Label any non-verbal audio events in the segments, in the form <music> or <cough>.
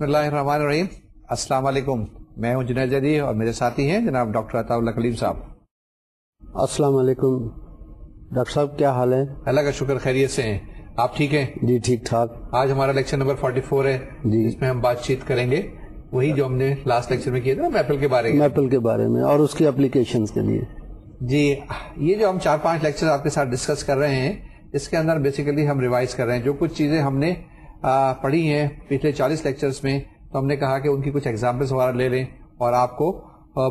بسم اللہ الرحمن الرحیم السلام علیکم میں ہوں جنید اور میرے ساتھی ہیں جناب ڈاکٹر عطا اللہ کلیم صاحب السلام علیکم ڈاکٹر صاحب کیا حال ہے اللہ کا شکر خیریت سے ہیں آپ ٹھیک ہیں جی ٹھیک ٹھاک آج ہمارا لیکچر نمبر 44 ہے جی جس میں ہم بات چیت کریں گے وہی جو ہم نے لاسٹ لیکچر میں کیا تھا میپل میپل کے کے کے بارے بارے میں میں اور اس کی اپلیکیشن لیے جی یہ جو ہم چار پانچ لیکچر آپ کے ساتھ ڈسکس کر رہے ہیں اس کے اندر بیسیکلی ہم ریوائز کر رہے ہیں جو کچھ چیزیں ہم نے پڑھی ہیں پچھلے چالیس لیکچرس میں تو ہم نے کہا کہ ان کی کچھ ایگزامپلس وغیرہ لے لیں اور آپ کو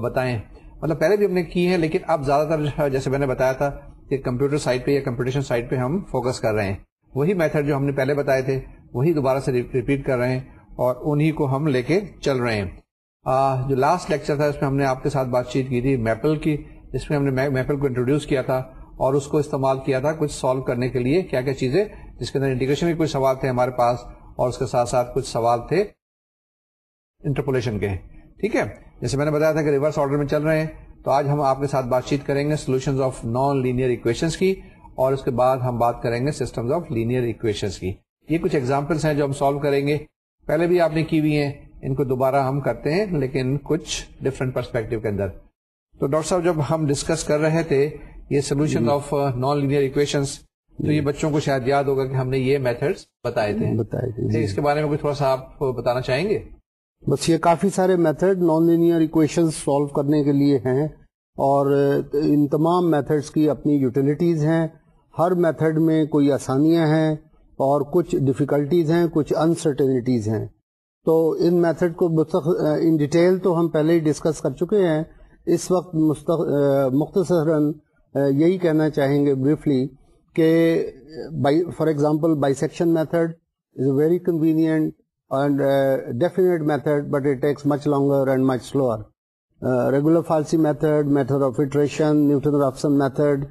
بتائیں مطلب پہلے بھی ہم نے کی ہیں لیکن اب زیادہ تر <laughs> جیسے میں نے بتایا تھا کہ کمپیوٹر سائٹ پہ یا کمپٹیشن سائٹ پہ ہم فوکس کر رہے ہیں وہی میتھڈ جو ہم نے پہلے بتائے تھے وہی دوبارہ سے ریپیٹ کر رہے ہیں اور انہی کو ہم لے کے چل رہے ہیں جو لاسٹ لیکچر تھا اس میں ہم نے آپ کے ساتھ بات چیت کی تھی میپل کی جس میں ہم نے میپل کو انٹروڈیوس کیا تھا اور اس کو استعمال کیا تھا کچھ سالو کرنے کے لیے کیا کیا چیزیں جس کے اندر انٹیگریشن کے کچھ سوال تھے ہمارے پاس اور اس کے ساتھ ساتھ کچھ سوال تھے انٹرپولیشن کے ٹھیک ہے جیسے میں نے بتایا تھا کہ ریورس آرڈر میں چل رہے ہیں تو آج ہم آپ کے ساتھ بات چیت کریں گے solution of non linear equation کی اور اس کے بعد ہم بات کریں گے سسٹم آف لینئر اکویشن کی یہ کچھ ایگزامپلس ہیں جو ہم سالو کریں گے پہلے بھی آپ نے کی ہوئی ہیں ان کو دوبارہ ہم کرتے ہیں لیکن کچھ ڈفرینٹ پرسپیکٹو کے اندر تو ڈاکٹر صاحب جب ہم ڈسکس کر رہے تھے یہ solution of non linear equation تو یہ جی۔ بچوں کو شاید یاد ہوگا کہ ہم نے یہ میتھڈ بتائے تھے جی۔ اس کے بارے میں کوئی تھوڑا سا آپ بتانا چاہیں گے بس یہ کافی سارے method non linear equation solve کرنے کے لیے ہیں اور ان تمام میتھڈس کی اپنی یوٹیلیٹیز ہیں ہر میتھڈ میں کوئی آسانیاں ہیں اور کچھ ڈفیکلٹیز ہیں کچھ انسرٹینٹیز ہیں تو ان میتھڈ کو ان ڈیٹیل تو ہم پہلے ہی ڈسکس کر چکے ہیں اس وقت مختصراً یہی کہنا چاہیں گے بریفلی کہ for example bisection method is a very convenient and definite method but it takes much longer and much slower regula falsi method method of filtration Newton Raphson method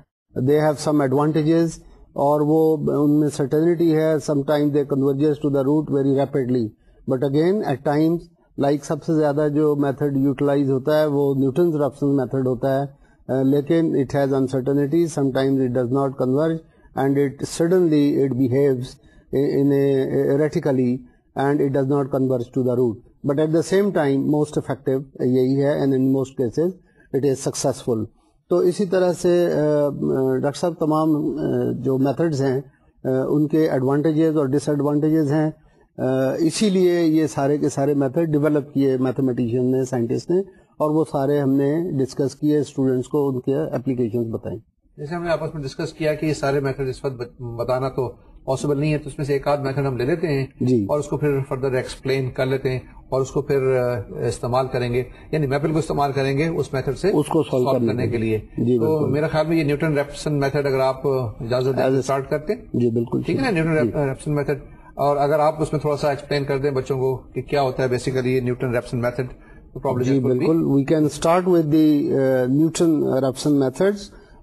they have some advantages اور وہ ان میں certainty ہے some time they converge to the root very rapidly but again at times like سب سے زیادہ جو method utilise ہوتا ہے وہ نیوٹنز راپسن میتھڈ ہوتا ہے Uh, لیکن it has uncertainty sometimes it does not converge and it suddenly it it and does not converge to the root but at the same time most effective یہی ہے and in most cases it is successful تو اسی طرح سے uh, uh, doctor صاحب تمام جو methods ہیں ان کے ایڈوانٹیجز اور ڈس ایڈوانٹیجز ہیں اسی لیے یہ سارے کے سارے میتھڈ ڈیولپ کیے میتھمیٹیشین نے سائنٹسٹ نے اور وہ سارے ہم نے ڈسکس کیے اسٹوڈینٹس کو ان کے اپلیکیشن بتائیں جیسے ہم نے آپس میں ڈسکس کیا کہ یہ سارے میتھڈ اس وقت بتانا تو پاسبل نہیں ہے تو اس میں سے ایک آدھ میتھڈ ہم لے لیتے ہیں جی اور اس کو پھر فردر ایکسپلین کر لیتے ہیں اور اس کو پھر استعمال کریں گے یعنی میپل کو استعمال کریں گے اس میتھڈ سے اس کو سالو کرنے کے لیے جی، تو میرا خیال میں یہ نیوٹن ریپسن میتھڈ اگر آپ اجازت کرتے ہیں جی بالکل ٹھیک ہے نا نیوٹن ریپسن میتھڈ اور اگر آپ اس میں تھوڑا سا ایکسپلین کر دیں بچوں کو کہ کیا ہوتا ہے بیسیکلی یہ نیوٹن ریپسن میتھڈ جی بالکل we can start with the Newton method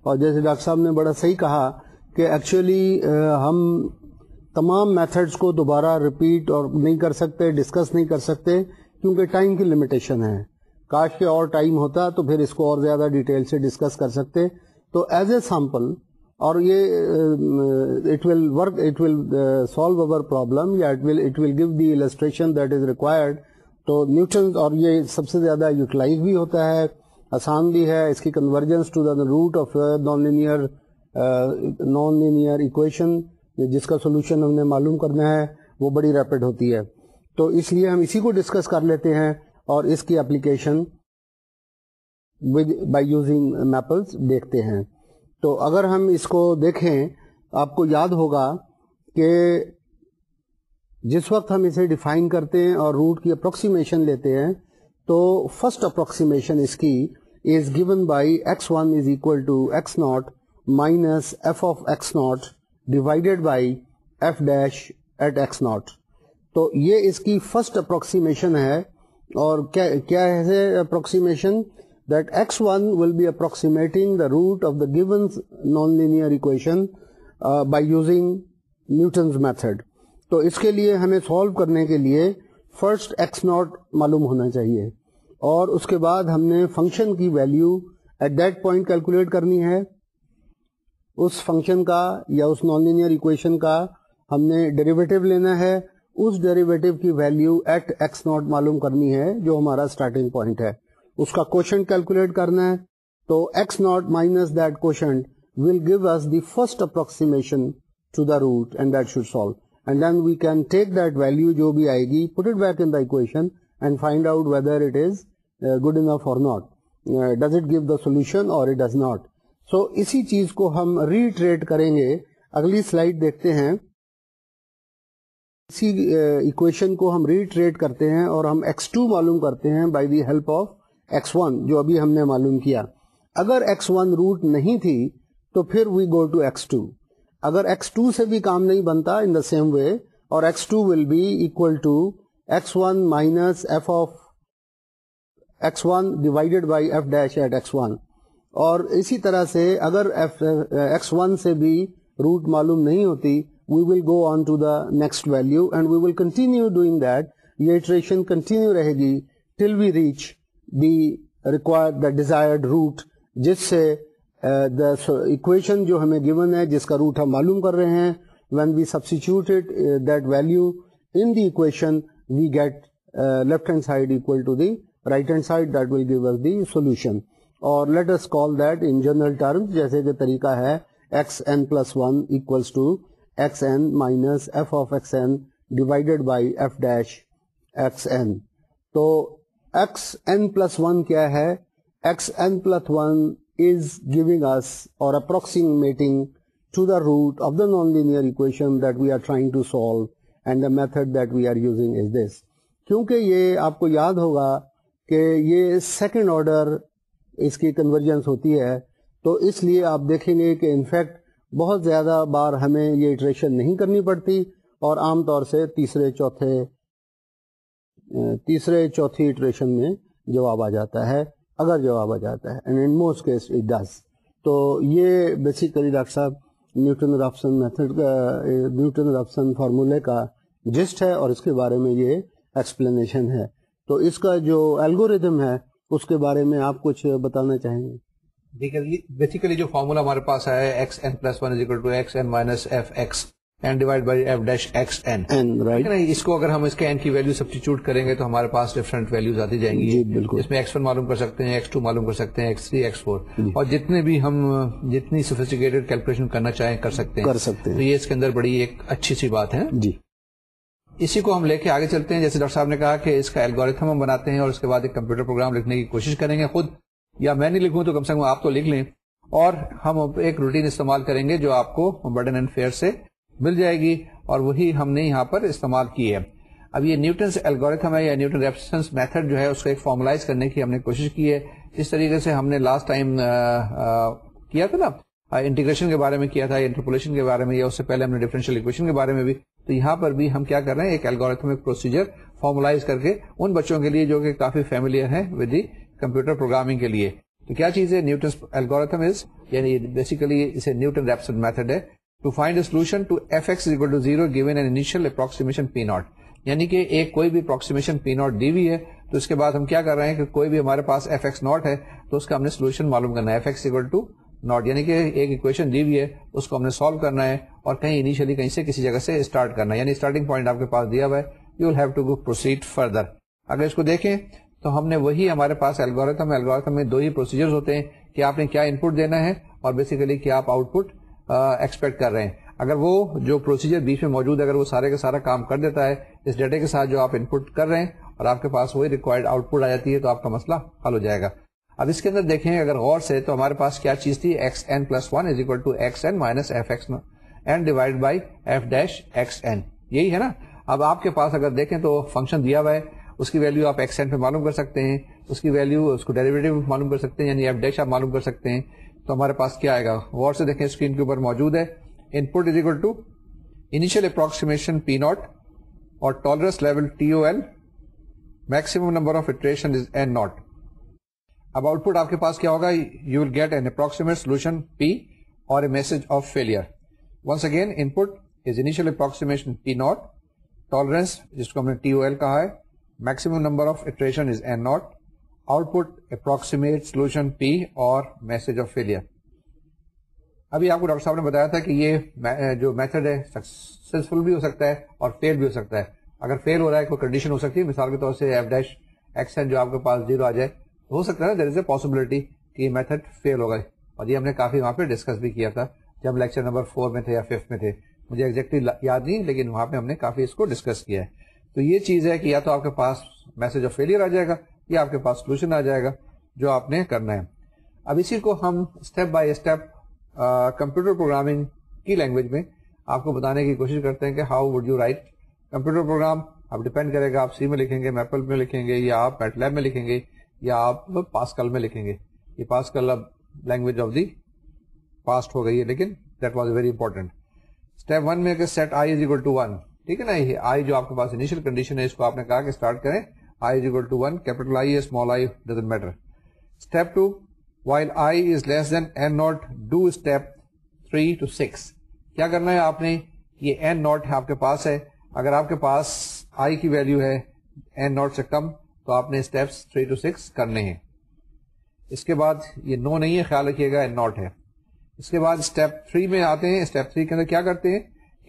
اور جیسے ڈاکٹر صاحب نے بڑا صحیح کہا کہ ایکچولی uh, ہم تمام میتھڈس کو دوبارہ ریپیٹ اور نہیں کر سکتے ڈسکس نہیں کر سکتے کیونکہ ٹائم کی لمیٹیشن ہے کاش کے اور ٹائم ہوتا تو پھر اس کو اور زیادہ ڈیٹیل سے ڈسکس کر سکتے تو ایز اے سیمپل اور یہ it it will will work solve our problem یا it will give the illustration that is required تو نیوٹن اور یہ سب سے زیادہ یوٹیلائز بھی ہوتا ہے آسان بھی ہے اس کی convergence to the root of non non linear equation جس کا سولوشن ہم نے معلوم کرنا ہے وہ بڑی ریپڈ ہوتی ہے تو اس لیے ہم اسی کو ڈسکس کر لیتے ہیں اور اس کی اپلیکیشن بائی یوزنگ میپلس دیکھتے ہیں تو اگر ہم اس کو دیکھیں آپ کو یاد ہوگا کہ جس وقت ہم اسے ڈیفائن کرتے ہیں اور روٹ کی اپروکسیمیشن لیتے ہیں تو فرسٹ اپروکسیمیشن اس کی is is given by by x x x x one equal to naught naught naught minus f f of divided dash at تو یہ اس کی فرسٹ اپروکسیمیشن ہے اور کیا ہے approximation that x one will be approximating the root of the given non linear equation by using Newton's method تو اس کے لیے ہمیں سالو کرنے کے لیے فرسٹ ایکس ناٹ معلوم ہونا چاہیے اور اس کے بعد ہم نے فنکشن کی value at that point calculate کرنی ہے اس فنکشن کا یا اس نان لینئر ایکویشن کا ہم نے ڈیریویٹو لینا ہے اس ڈیریویٹو کی ویلیو ایٹ ایکس ناٹ معلوم کرنی ہے جو ہمارا اسٹارٹنگ پوائنٹ ہے اس کا کوشن کیلکولیٹ کرنا ہے تو x naught minus that quotient will give us the first approximation to the root and that should solve and then we can take that value جو بھی آئے گی put it back in equation and find out whether it is good enough or not does it give the solution or it does not so اسی چیز کو ہم retreat کریں گے اگلی سلائڈ دیکھتے ہیں اسی اکویشن کو ہم ریٹریٹ کرتے ہیں اور ہم ایکس ٹو معلوم کرتے ہیں by the help of x one جو ابھی ہم نے معلوم کیا اگر ایکس ون روٹ نہیں تھی تو پھر we go to x two اگر ایکس ٹو سے بھی کام نہیں بنتا ان دا سیم وے اور x two will be equal to x one minus f of x one divided by f dash at x one اور اسی طرح سے اگر ایکس ون uh, سے بھی روٹ معلوم نہیں ہوتی we will go on to the next value and we will continue doing that یہ اٹریشن کنٹینیو رہے گی till we reach the require the desired root جس سے دا uh, اکویشن جو ہمیں گیون ہے جس کا روٹ ہم معلوم کر رہے ہیں when we substituted that value in the equation we get left hand side equal to the right hand side that will give the solution اور let's call that in general terms جیسے کہ طریقہ ہے x n plus one equals to x n minus f of x n divided by f dash x n تو x N plus one کیا ہے x n plus one is giving us or approximating to the root of the nonlinear equation that we are trying to solve and the method that we are using is this. کیونکہ یہ آپ کو یاد ہوگا کہ یہ second order اس کی کنورجنس ہوتی ہے تو اس لیے آپ دیکھیں گے کہ انفیکٹ بہت زیادہ بار ہمیں یہ اٹریشن نہیں کرنی پڑتی اور عام طور سے تیسرے چوتھے تیسرے چوتھی اٹریشن میں جواب آ جاتا ہے اگر جواب آ جاتا ہے and in most case it does تو یہ بیسیکلی ڈاکٹر صاحب نیوٹن رافسن میتھڈ کا نیوٹن رافسن فارمولے کا جسٹ ہے اور اس کے بارے میں یہ ایکسپلینیشن ہے تو اس کا جو الگوریدم ہے اس کے بارے میں آپ کچھ بتانا چاہیں گے بیسیکلی جو فارمولا ہمارے پاس آیا ہے x n plus one is equal to x n minus f x اس اس کو اگر ہم کے کی ویلو سبسٹیچیوٹ کریں گے تو ہمارے پاس ڈفرنٹ ویلوز آتی جائیں گی بالکل اس میں ایکس ایکس ایکس معلوم معلوم کر کر سکتے سکتے ہیں ہیں تھری اور جتنے بھی ہم جتنی سوفیسٹیکٹ کیلکولیشن کرنا چاہیں کر سکتے ہیں کر سکتے ہیں تو یہ اس کے اندر بڑی ایک اچھی سی بات ہے جی اسی کو ہم لے کے آگے چلتے ہیں جیسے ڈاکٹر صاحب نے کہا کہ اس کا الگوریتھم ہم بناتے ہیں اور اس کے بعد ایک کمپیوٹر پروگرام لکھنے کی کوشش کریں گے خود یا میں نہیں لکھوں تو کم سے کم آپ تو لکھ لیں اور ہم ایک روٹین استعمال کریں گے جو آپ کو بڈن اینڈ فیئر سے مل جائے گی اور وہی ہم نے یہاں پر استعمال کی ہے اب یہ نیوٹنس الگوریتھم ہے یا نیوٹن ریپسنس میتھڈ جو ہے اس کو ایک فارملائز کرنے کی ہم نے کوشش کی ہے اس طریقے سے ہم نے لاسٹ ٹائم کیا تھا نا انٹیگریشن کے بارے میں کیا تھا انٹرپولیشن کے بارے میں یا اس سے پہلے ہم نے اکویشن کے بارے میں بھی تو یہاں پر بھی ہم کیا کر رہے ہیں ایک پروسیجر فارملائز کر کے ان بچوں کے لیے جو کہ کافی فیملیئر ہیں ود دی کمپیوٹر پروگرامنگ کے لیے تو کیا چیز ہے نیوٹنس از یعنی بیسیکلی اسے نیوٹن ریپسن میتھڈ ہے to find solution to f x equal to zero given an initial approximation p naught یعنی کہ ایک کوئی بھی اپروکسیمیشن پی ناٹ دی ہے تو اس کے بعد ہم کیا کر رہے ہیں کہ کوئی بھی ہمارے پاس ایف ایکس ناٹ ہے تو اس کا ہم نے سولوشن معلوم کرنا ہے ایف ایکس ٹو ناٹ یعنی کہ اکویشن دی ہوئی ہے اس کو ہم نے سالو کرنا ہے اور کہیں انیشیلی کہیں سے کسی جگہ سے اسٹارٹ کرنا ہے یعنی اسٹارٹنگ پوائنٹ آپ کے پاس دیا ہوا ہے you will have to go proceed further اگر اس کو دیکھیں تو ہم نے وہی ہمارے پاس الگوریتم الگوریتم میں دو ہی پروسیجر ہوتے ہیں کہ آپ نے کیا ان پٹ دینا ہے اور بیسیکلی کیا آپ آؤٹ پٹ ایکسپیکٹ کر رہے ہیں اگر وہ جو پروسیجر بیچ میں موجود ہے اگر وہ سارے کا سارا کام کر دیتا ہے اس ڈیٹے کے ساتھ جو آپ پٹ کر رہے ہیں اور آپ کے پاس وہی ریکوائرڈ آؤٹ پٹ آ جاتی ہے تو آپ کا مسئلہ حل ہو جائے گا اب اس کے اندر دیکھیں اگر غور سے تو ہمارے پاس کیا چیز تھی x n plus one is equal to x n minus f x n divide by f dash x n یہی ہے نا اب آپ کے پاس اگر دیکھیں تو فنکشن دیا ہوا ہے اس کی ویلو آپ ایکس این پہ معلوم کر سکتے ہیں اس کی ویلو اس کو ڈیریویٹو معلوم کر سکتے ہیں یعنی ایف ڈیش آپ معلوم کر سکتے ہیں تو ہمارے پاس کیا آئے گا غور سے دیکھیں اسکرین کے اوپر موجود ہے input is equal to initial approximation p naught اور tolerance level T O L maximum number of iteration is n naught اب آؤٹ پٹ آپ کے پاس کیا ہوگا you will get an approximate solution p or a message of failure once again input is initial approximation p naught tolerance جس کو ہم نے ٹی او ایل کہا ہے maximum number of iteration is n naught output approximate solution p or message of failure ابھی آپ کو doctor صاحب نے بتایا تھا کہ یہ eh, جو میتھڈ ہے سکسیزفل بھی ہو سکتا ہے اور فیل بھی ہو سکتا ہے اگر فیل ہو رہا ہے کوئی کنڈیشن ہو سکتی ہے مثال کے طور سے ایف ڈیش ایکس جو آپ کے پاس زیرو آ جائے تو ہو سکتا ہے دیر از اے پاسبلٹی کہ یہ میتھڈ فیل ہو گئے اور یہ ہم نے کافی وہاں پہ ڈسکس بھی کیا تھا جب ہم لیکچر نمبر فور میں تھے یا ففتھ میں تھے مجھے ایکزیکٹلی یاد نہیں لیکن وہاں پہ ہم نے کافی اس کو ڈسکس کیا ہے تو یہ چیز ہے کہ یا تو آپ کے پاس میسج آف فیلئر آ جائے گا یہ آپ کے پاس سولوشن آ جائے گا جو آپ نے کرنا ہے اب اسی کو ہم step by step computer programming کی لینگویج میں آپ کو بتانے کی کوشش کرتے ہیں کہ how would you write computer program اب ڈپینڈ کرے گا آپ سی میں لکھیں گے میپل میں لکھیں گے یا آپ پیٹ لیب میں لکھیں گے یا آپ پاسکل میں لکھیں گے یہ پاسکل آف دی پاسٹ ہو گئی ہے لیکن that was very important step one میں set I is equal to one ٹھیک ہے نا یہ آئی جو آپ کے پاس انیشیل کنڈیشن ہے اس کو آپ نے کہا کہ اسٹارٹ کریں آئی ٹو ون کیپیٹل ہے آپ نے یہ این ناٹ آپ کے پاس ہے اگر آپ کے پاس آئی کی ویلو ہے کم تو آپ نے اسٹیپ تھری ٹو سکس کرنے ہیں اس کے بعد یہ نو نہیں ہے خیال رکھیے گا ناٹ ہے اس کے بعد اسٹیپ تھری میں آتے ہیں اسٹیپ تھری کے اندر کیا کرتے ہیں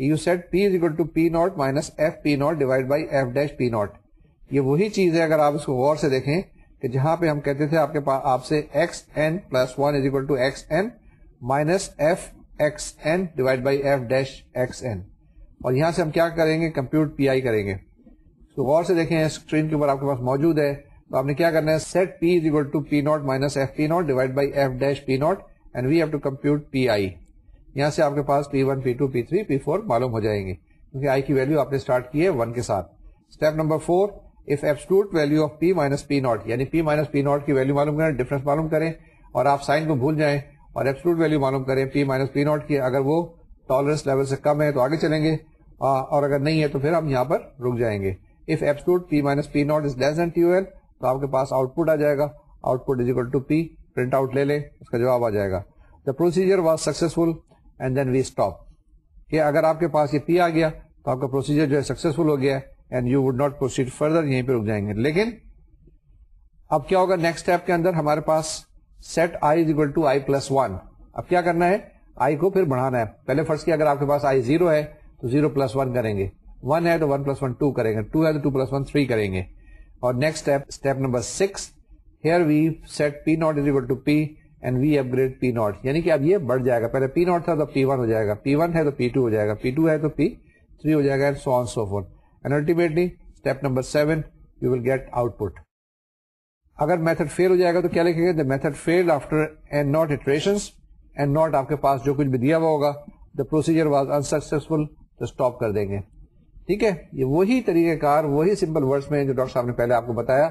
you set P equal to P naught minus F P naught divided by F dash P naught یہ وہی چیز ہے اگر آپ اس کو غور سے دیکھیں کہ جہاں پہ ہم کہتے تھے آپ آپ کے پاس سے سے X X X X N N N N plus one is equal to minus F F divided by dash اور یہاں ہم کیا کریں گے کمپیوٹ پی آئی کریں گے تو غور سے دیکھیں اسکرین کے اوپر آپ کے پاس موجود ہے تو آپ نے کیا کرنا ہے set P is equal to P naught minus F P naught divided by F dash P naught and we have to compute P I یہاں سے آپ کے پاس P one P two P three P four معلوم ہو جائیں گے کیونکہ آئی کی ویلو آپ نے اسٹارٹ کی ہے ون کے ساتھ step number four if absolute value of P minus P naught یعنی پی مائنس پی ناٹ کی ویلو معلوم کریں ڈفرنس معلوم کریں اور آپ سائن کو بھول جائیں اور ایبسلوٹ ویلو معلوم کریں پی مائنس پی ناٹ کی اگر وہ ٹالرنس لیول سے کم ہے تو آگے چلیں گے اور اگر نہیں ہے تو پھر ہم یہاں پر رک جائیں گے if absolute p minus p naught is less than t l تو آپ کے پاس آؤٹ پٹ آ جائے گا output is equal to p print out لے لیں اس کا جواب آ جائے گا the procedure was successful and then we stop کہ اگر آپ کے پاس یہ پی آ گیا تو آپ کا پروسیجر جو ہے سکسیزفل ہو گیا ہے and you would not proceed further یہیں پہ رک جائیں گے لیکن اب کیا ہوگا نیکسٹ اسٹیپ کے اندر ہمارے پاس set I I equal to plus one اب کیا کرنا ہے آئی کو پھر بڑھانا ہے پہلے فرض کیا اگر آپ کے پاس آئی زیرو ہے تو زیرو پلس ون کریں گے ون ہے تو ون پلس ون ٹو کریں گے ٹو ہے تو ٹو پلس ون تھری کریں گے اور next step step number six here we set P naught is equal to P and we upgrade P naught یعنی کہ اب یہ بڑھ جائے گا پہلے پی ناٹ تھا تو پی ون ہو جائے گا پی ون ہے تو پی ٹو ہو جائے گا پی ٹو ہے تو پی تھری ہو جائے گا so so on four ultimately step number seven you will get output اگر میتھڈ فیل ہو جائے گا تو کیا لکھے گا the method fail after and and not not آپ کے پاس جو کچھ بھی دیا ہوا ہوگا دا پروسیجر واز انسکسفل تو اسٹاپ کر دیں گے ٹھیک ہے یہ وہی طریقہ کار وہی سمپل ورڈس میں جو ڈاکٹر صاحب نے پہلے آپ کو بتایا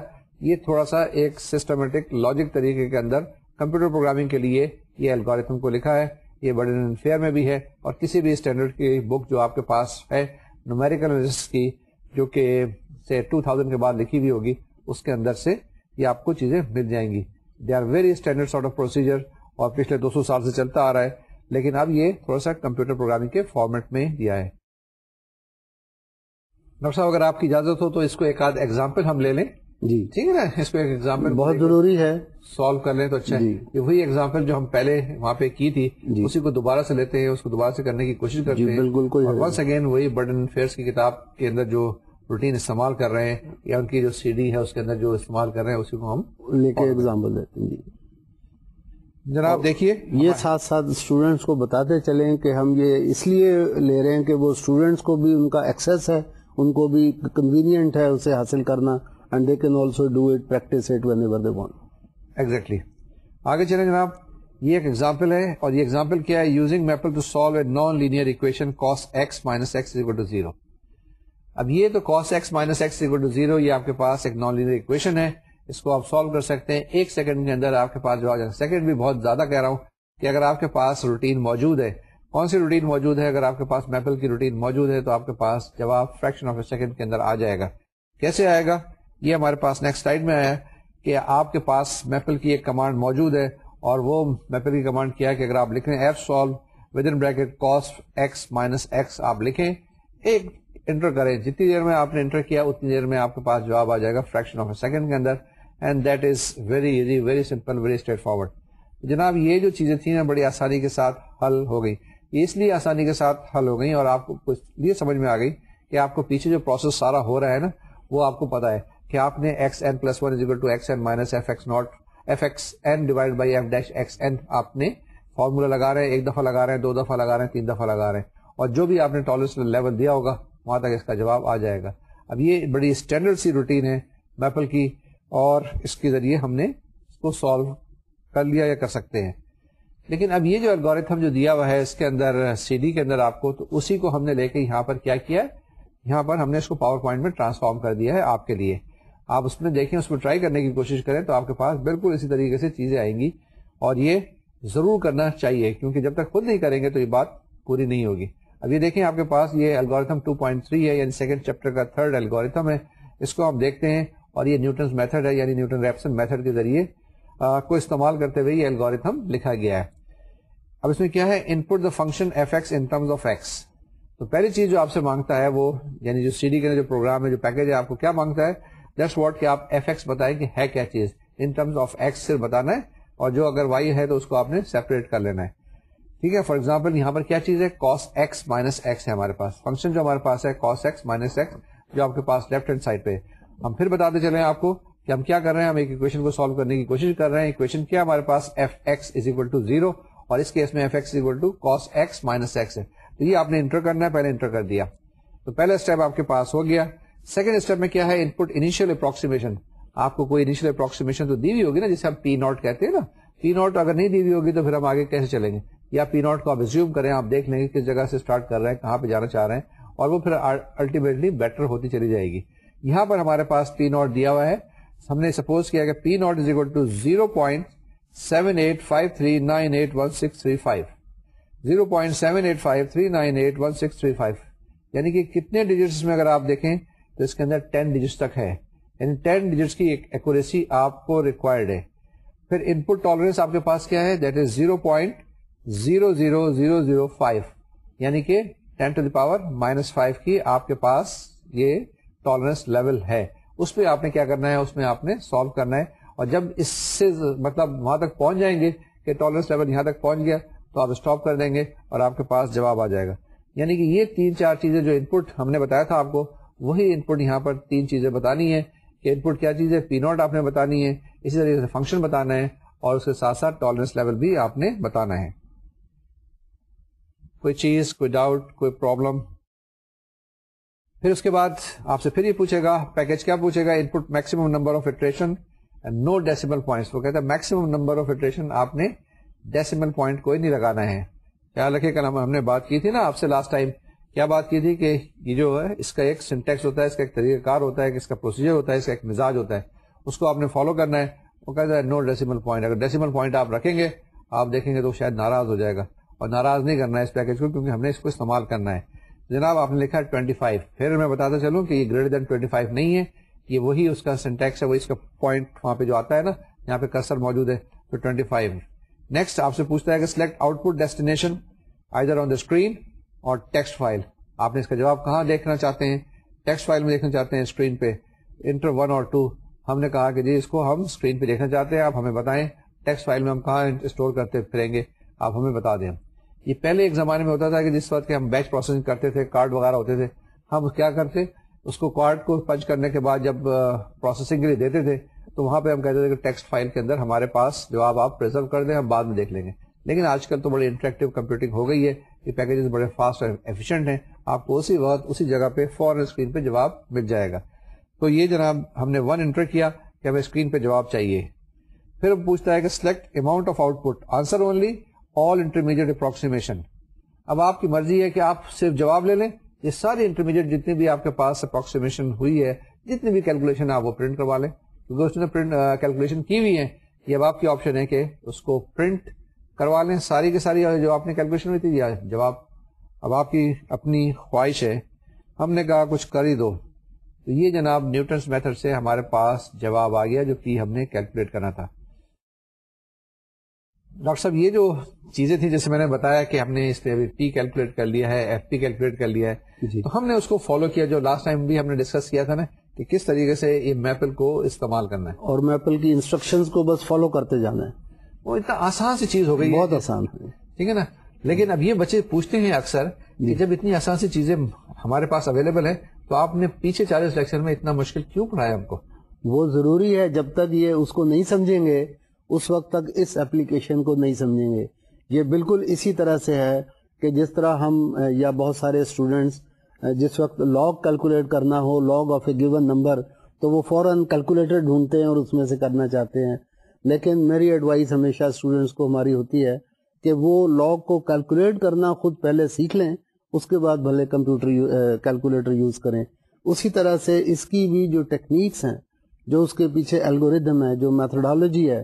یہ تھوڑا سا ایک سسٹمیٹک لاجک طریقے کے اندر کمپیوٹر پروگرامنگ کے لیے یہ الگوریتھم کو لکھا ہے یہ بڑے فیئر میں بھی ہے اور کسی بھی اسٹینڈرڈ کی بک جو آپ کے پاس ہے نومیریکل کی جو کہ ٹو تھاؤزینڈ کے بعد لکھی ہوئی ہوگی اس کے اندر سے یہ آپ کو چیزیں مل جائیں گی they are very standard of procedure اور پچھلے دو سو سال سے چلتا آ رہا ہے لیکن اب یہ تھوڑا سا کمپیوٹر کے فارمیٹ میں دیا ہے ڈاکٹر صاحب اگر آپ کی اجازت ہو تو اس کو ایک آدھ ایگزامپل ہم لے لیں جی ٹھیک ہے نا اس پہ بہت ضروری ہے سالو کر لیں تو اچھا جی۔ وہی ایگزامپل جو ہم پہلے وہاں پہ کی تھی جی۔ اسی کو دوبارہ سے لیتے ہیں اس کو دوبارہ سے کرنے کی کوشش جی، کرتے ہیں بالکل ونس اگین وہی برڈن فیئرس کی کتاب کے اندر جو روٹین استعمال کر رہے ہیں یا ان کی جو سی ڈی ہے اس کے اندر جو استعمال کر رہے ہیں اسی کو ہم لے کے ایگزامپل دیتے ہیں جی جناب دیکھیے یہ ساتھ ساتھ اسٹوڈینٹس کو بتاتے چلیں کہ ہم یہ اس لیے لے رہے ہیں کہ وہ اسٹوڈینٹس کو بھی ان کا ایکسیس ہے ان کو بھی کنوینئنٹ ہے اسے حاصل کرنا and they can also do it practice it whenever they want exactly آگے چلیں جناب یہ ایک ایگزامپل ہے اور یہ ایگزامپل کیا ہے using Maple to solve a non linear equation cos X minus X to zero اب یہ تو یہ آپ مائنس ایکس ایک نان ہے اس کو آپ سالو کر سکتے ہیں ایک سیکنڈ کے اندر آپ کے پاس جو سیکنڈ بھی بہت زیادہ کہہ رہا ہوں کہ اگر آپ کے پاس روٹین موجود ہے کون سی روٹین موجود ہے اگر آپ کے پاس میپل کی روٹین موجود ہے تو آپ کے پاس جواب فریکشن آف اے سیکنڈ کے اندر آ جائے گا کیسے آئے گا یہ ہمارے پاس نیکسٹ سائڈ میں آیا کہ آپ کے پاس میپل کی ایک کمانڈ موجود ہے اور وہ میپل کی کمانڈ کیا کہ اگر آپ لکھیں F solve with in bracket X X minus آپ لکھیں ایک انٹر کریں جتنی دیر میں آپ نے انٹر کیا اتنی دیر میں آپ کے پاس جواب آ جائے گا فریکشن آف اے سیکنڈ کے اندر and that is very very very easy simple straightforward جناب یہ جو چیزیں تھیں نا بڑی آسانی کے ساتھ حل ہو گئی اس لیے آسانی کے ساتھ حل ہو گئی اور آپ کو سمجھ میں آ گئی کہ آپ کو پیچھے جو پروسیس سارا ہو رہا ہے نا وہ آپ کو پتا ہے کہ آپ نے X N plus one to X N minus F X naught F X N divided by F dash X N آپ نے فارمولا لگا رہے ہیں ایک دفعہ لگا رہے ہیں دو دفعہ لگا رہے ہیں تین دفعہ لگا رہے ہیں اور جو بھی آپ نے لیول دیا ہوگا وہاں تک اس کا جواب آ جائے گا اب یہ بڑی اسٹینڈرڈ سی روٹین ہے میپل کی اور اس کے ذریعے ہم نے اس کو سالو کر لیا یا کر سکتے ہیں لیکن اب یہ جو دیا ہوا ہے اس کے اندر سی ڈی کے اندر آپ کو تو اسی کو ہم نے لے کے یہاں پر کیا کیا ہے یہاں پر ہم نے اس کو پاور پوائنٹ میں ٹرانسفارم کر دیا ہے آپ کے لیے آپ اس میں دیکھیں اس میں ٹرائی کرنے کی کوشش کریں تو آپ کے پاس بالکل اسی طریقے سے چیزیں آئیں گی اور یہ ضرور کرنا چاہیے کیونکہ جب تک خود نہیں کریں گے تو یہ بات پوری نہیں ہوگی اب یہ دیکھیں آپ کے پاس یہ الگوریتم یعنی کا پوائنٹ تھری ہے اس کو آپ دیکھتے ہیں اور یہ نیوٹنس میتھڈ ہے یعنی نیوٹن ریپسن میتھڈ کے ذریعے کو استعمال کرتے ہوئے یہ الگوریتم لکھا گیا ہے اب اس میں کیا ہے input the function F X X in terms of تو پہلی چیز جو آپ سے مانگتا ہے وہ یعنی جو سی ڈی کے جو پروگرام ہے جو پیکج ہے آپ کو کیا مانگتا ہے جسٹ واٹ کہ آپ ایف ایکس بتائیں کہ ہے کیا چیز ان ٹرمز آف ایکس صرف بتانا ہے اور جو اگر وائی ہے تو اس کو آپ نے سیپریٹ کر لینا ہے ٹھیک ہے فار ایگزامپل یہاں پر کیا چیز ہے کاس ایکس مائنس ایکس ہے ہمارے پاس فنکشن جو ہمارے پاس ہے ایکس مائنس جو آپ کے پاس لیفٹ ہینڈ سائڈ پہ ہم پھر بتاتے چلے آپ کو کہ ہم کیا کر رہے ہیں ہم ایک اکویشن کو سالو کرنے کی کوشش کر رہے ہیں اکویشن کیا ہمارے پاس F X is equal to zero اور اس کیس میں F X X equal to minus ہے تو یہ آپ نے انٹر کرنا ہے پہلے انٹر کر دیا تو پہلا اسٹیپ آپ کے پاس ہو گیا سیکنڈ اسٹیپ میں کیا ہے ان پٹ انیشیل اپروکسیمیشن آپ کو کوئی انیشیل اپروکسیمیشن تو دی ہوئی ہوگی نا جسے ہم پی ناٹ کہتے ہیں نا پی ناٹ اگر نہیں دی ہوئی ہوگی تو پھر ہم آگے کیسے چلیں گے یا پی ناٹ کو آپ ریزیوم کریں آپ دیکھ لیں گے کس جگہ سے اسٹارٹ کر رہے ہیں کہاں پہ جانا چاہ رہے ہیں اور وہ پھر الٹیمیٹلی بیٹر ہوتی چلی جائے گی یہاں پر ہمارے پاس پی ناٹ دیا ہوا ہے ہم نے سپوز کیا کہ p naught is equal to zero point seven eight five three nine eight one six three five zero point seven eight five three nine eight one six three five یعنی کہ کتنے ڈیجٹس میں اگر آپ دیکھیں تو اس کے اندر ٹین ڈیجٹس تک ہے یعنی ٹین ڈیجٹس کی ایکوریسی آپ کو ریکوائرڈ ہے پھر ان پٹ ٹالرنس آپ کے پاس کیا ہے that is zero point zero five یعنی کہ ten to the power minus five کی آپ کے پاس یہ ٹالرنس لیول ہے اس پہ آپ نے کیا کرنا ہے اس میں آپ نے سالو کرنا ہے اور جب اس سے مطلب وہاں تک پہنچ جائیں گے کہ ٹالرنس لیول یہاں تک پہنچ گیا تو آپ اسٹاپ کر دیں گے اور آپ کے پاس جواب آ جائے گا یعنی کہ یہ تین چار چیزیں جو ان پٹ ہم نے بتایا تھا آپ کو وہی ان پٹ یہاں پر تین چیزیں بتانی ہے کہ ان پٹ کیا چیز ہے پی نوٹ آپ نے بتانی ہے اسی طریقے سے فنکشن بتانا ہے اور اس کے ساتھ ساتھ ٹالرنس لیول بھی آپ نے بتانا ہے کوئی چیز کوئی ڈاؤٹ کوئی پرابلم پھر اس کے بعد آپ سے پھر یہ پوچھے گا پیکج کیا پوچھے گا input maximum number of iteration no decimal point وہ کہتا ہے میکسیمم نمبر آف اٹریشن آپ نے ڈیسیمل پوائنٹ کوئی نہیں لگانا ہے خیال رکھے کل ہم نے بات کی تھی نا آپ سے لاسٹ ٹائم کیا بات کی تھی کہ یہ جو ہے اس کا ایک سنٹیکس ہوتا ہے اس کا ایک طریقہ کار ہوتا ہے اس کا پروسیجر ہوتا ہے اس کا ایک مزاج ہوتا ہے اس کو آپ نے فالو کرنا ہے وہ کہتا ہے نو ڈیسیمل پوائنٹ اگر ڈیسیمل پوائنٹ آپ رکھیں گے آپ دیکھیں گے تو شاید ناراض ہو جائے گا اور ناراض نہیں کرنا ہے اس پیکج کو کیونکہ ہم نے اس کو استعمال کرنا ہے جناب آپ نے لکھا 25 فائیو پھر میں بتاتا چلوں کہ یہ گریٹر دین ٹوینٹی فائیو نہیں ہے یہ وہی اس کا سینٹیکس ہے اس کا پوائنٹ وہاں پہ جو آتا ہے نا یہاں پہ کسر موجود ہے تو نیکسٹ آپ سے پوچھتا ہے کہ select output destination I on the screen اور ٹیکسٹ فائل آپ نے اس کا جواب کہاں دیکھنا چاہتے ہیں ٹیکسٹ فائل میں دیکھنا چاہتے ہیں اسکرین پہ انٹر ون اور ٹو ہم نے کہا کہ جی اس کو ہم اسکرین پہ دیکھنا چاہتے ہیں آپ ہمیں بتائیں ٹیکسٹ فائل میں ہم کہاں اسٹور کرتے پھریں گے آپ ہمیں بتا دیں یہ پہلے ایک زمانے میں ہوتا تھا کہ جس وقت کے ہم بیچ پروسیسنگ کرتے تھے کارڈ وغیرہ ہوتے تھے ہم کیا کرتے اس کو کارڈ کو پنچ کرنے کے بعد جب پروسیسنگ کے لیے دیتے تھے تو وہاں پہ ہم کہتے تھے کہ ٹیکسٹ فائل کے اندر ہمارے پاس جواب آپ پرزرو کر دیں ہم بعد میں دیکھ لیں گے لیکن آج کل تو بڑی انٹریکٹیو کمپیوٹنگ ہو گئی ہے یہ پیکیجز بڑے فاسٹ اور ہیں آپ کو اسی وقت اسی جگہ پہ فوراً اسکرین پہ جواب مل جائے گا تو یہ جناب ہم نے ون انٹر کیا کہ ہمیں اسکرین پہ جواب چاہیے پھر پوچھتا ہے کہ select amount of output answer only all intermediate approximation اب آپ کی مرضی ہے کہ آپ صرف جواب لے لیں یہ ساری انٹرمیڈیٹ جتنی بھی آپ کے پاس اپروکسیمیشن ہوئی ہے جتنی بھی کیلکولیشن آپ وہ پرنٹ کروا لیں کیونکہ اس نے کیلکولیشن کی ہوئی ہیں یہ اب آپ کی آپشن ہے کہ اس کو پرنٹ کروا لیں ساری کے ساری جو آپ نے کیلکولیشن ہوئی تھی یا جواب اب آپ کی اپنی خواہش ہے ہم نے کہا کچھ کر ہی دو تو یہ جناب نیوٹنس میتھڈ سے ہمارے پاس جواب آ گیا جو کہ ہم نے کیلکولیٹ کرنا تھا ڈاکٹر صاحب یہ جو چیزیں تھیں جیسے میں نے بتایا کہ ہم نے اس پہ پی کیلکولیٹ کر لیا ہے ایف پی کیلکولیٹ کر لیا ہے جی۔ تو ہم نے اس کو فالو کیا جو لاسٹ ٹائم بھی ہم نے ڈسکس کیا تھا نا کہ کس طریقے سے یہ میپل کو استعمال کرنا ہے اور میپل کی انسٹرکشن کو بس فالو کرتے جانا ہے وہ اتنا آسان سی چیز ہو گئی بہت آسان ہے ٹھیک ہے نا لیکن اب یہ بچے پوچھتے ہیں اکثر کہ جی۔ جب اتنی آسان سی چیزیں ہمارے پاس اویلیبل ہے تو آپ نے پیچھے چالیس لیکچر میں اتنا مشکل کیوں پڑھایا ہم کو وہ ضروری ہے جب تک یہ اس کو نہیں سمجھیں گے اس وقت تک اس اپلیکیشن کو نہیں سمجھیں گے یہ بالکل اسی طرح سے ہے کہ جس طرح ہم یا بہت سارے اسٹوڈینٹس جس وقت لاگ کیلکولیٹ کرنا ہو log of a given number تو وہ فوراً کیلکولیٹر ڈھونڈتے ہیں اور اس میں سے کرنا چاہتے ہیں لیکن میری ایڈوائس ہمیشہ اسٹوڈینٹس کو ہماری ہوتی ہے کہ وہ لاگ کو کیلکولیٹ کرنا خود پہلے سیکھ لیں اس کے بعد بھلے کمپیوٹر کیلکولیٹر یوز کریں اسی طرح سے اس کی بھی جو ٹیکنیکس ہیں جو اس کے پیچھے الگوریدم ہے جو میتھڈالوجی ہے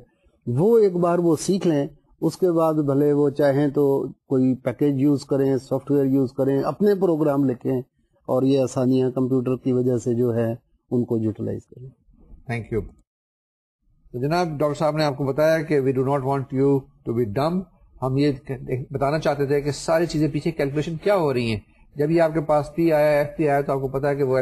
وہ ایک بار وہ سیکھ لیں اس کے بعد بھلے وہ چاہیں تو کوئی پیکیج یوز کریں سافٹ ویئر یوز کریں اپنے پروگرام لکھیں اور یہ آسانیاں کمپیوٹر کی وجہ سے جو ہے ان کو یوٹیلائز کریں تھینک یو جناب ڈاکٹر صاحب نے آپ کو بتایا کہ we do not want you to be dumb ہم یہ بتانا چاہتے تھے کہ ساری چیزیں پیچھے کیلکولیشن کیا ہو رہی ہیں جب یہ آپ کے پاس پی آیا ایف پی آیا تو آپ کو پتا ہے کہ وہ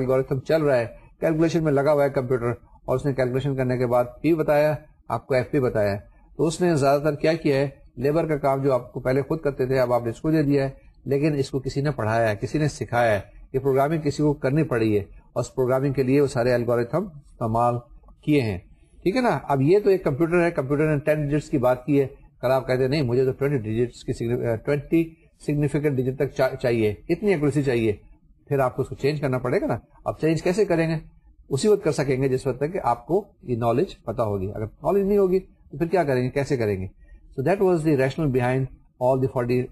چل رہا ہے کیلکولیشن میں لگا ہوا ہے کمپیوٹر اور اس نے کیلکولیشن کرنے کے بعد پی بتایا آپ کو ایف پی بتایا ہے تو اس نے زیادہ تر کیا کیا ہے لیبر کا کام جو آپ کو پہلے خود کرتے تھے اب آپ نے اس کو دے دیا ہے لیکن اس کو کسی نے پڑھایا ہے کسی نے سکھایا ہے یہ پروگرامنگ کسی کو کرنی پڑی ہے اور اس پروگرامنگ کے لیے وہ سارے الگوریتھم استعمال کیے ہیں ٹھیک ہے نا اب یہ تو ایک کمپیوٹر ہے کمپیوٹر نے ٹین ڈیجٹس کی بات کی ہے کل آپ کہتے ہیں نہیں مجھے تو ٹوینٹی ڈیجٹس کی ٹوینٹی سگنیفیکینٹ ڈیجٹ تک چاہیے اتنی ایکوریسی چاہیے پھر آپ کو اس کو چینج کرنا پڑے گا نا اب چینج کیسے کریں گے اسی وقت کر سکیں گے جس وقت تک آپ کو یہ نالج پتا ہوگی اگر نالج نہیں ہوگی تو پھر کیا کریں گے کیسے کریں گے so that was the rationale behind all the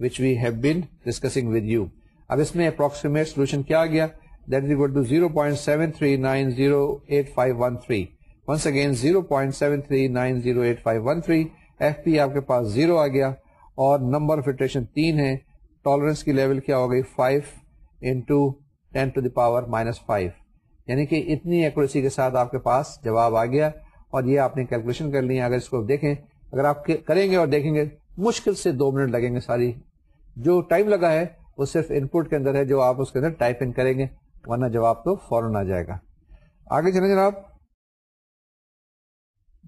which we have been discussing with you اب اس میں اپروکسیمیٹ سولوشن کیا گیا that to zero point seven three nine zero eight five one three once again zero point seven three nine zero eight five one three F P آپ کے پاس zero آ گیا اور نمبر فلٹریشن تین ہے ٹالرنس کی لیول کیا ہو گئی five ten to the power minus five یعنی کہ اتنی ایکوریسی کے ساتھ آپ کے پاس جواب آ گیا اور یہ آپ نے کیلکولیشن کر لی اگر اس کو دیکھیں اگر آپ کریں گے اور دیکھیں گے مشکل سے دو منٹ لگیں گے ساری جو ٹائم لگا ہے وہ صرف ان پٹ کے اندر ہے جو آپ اس کے اندر ٹائپ ان کریں گے ورنہ جواب تو فوراً آ جائے گا آگے چلیں جناب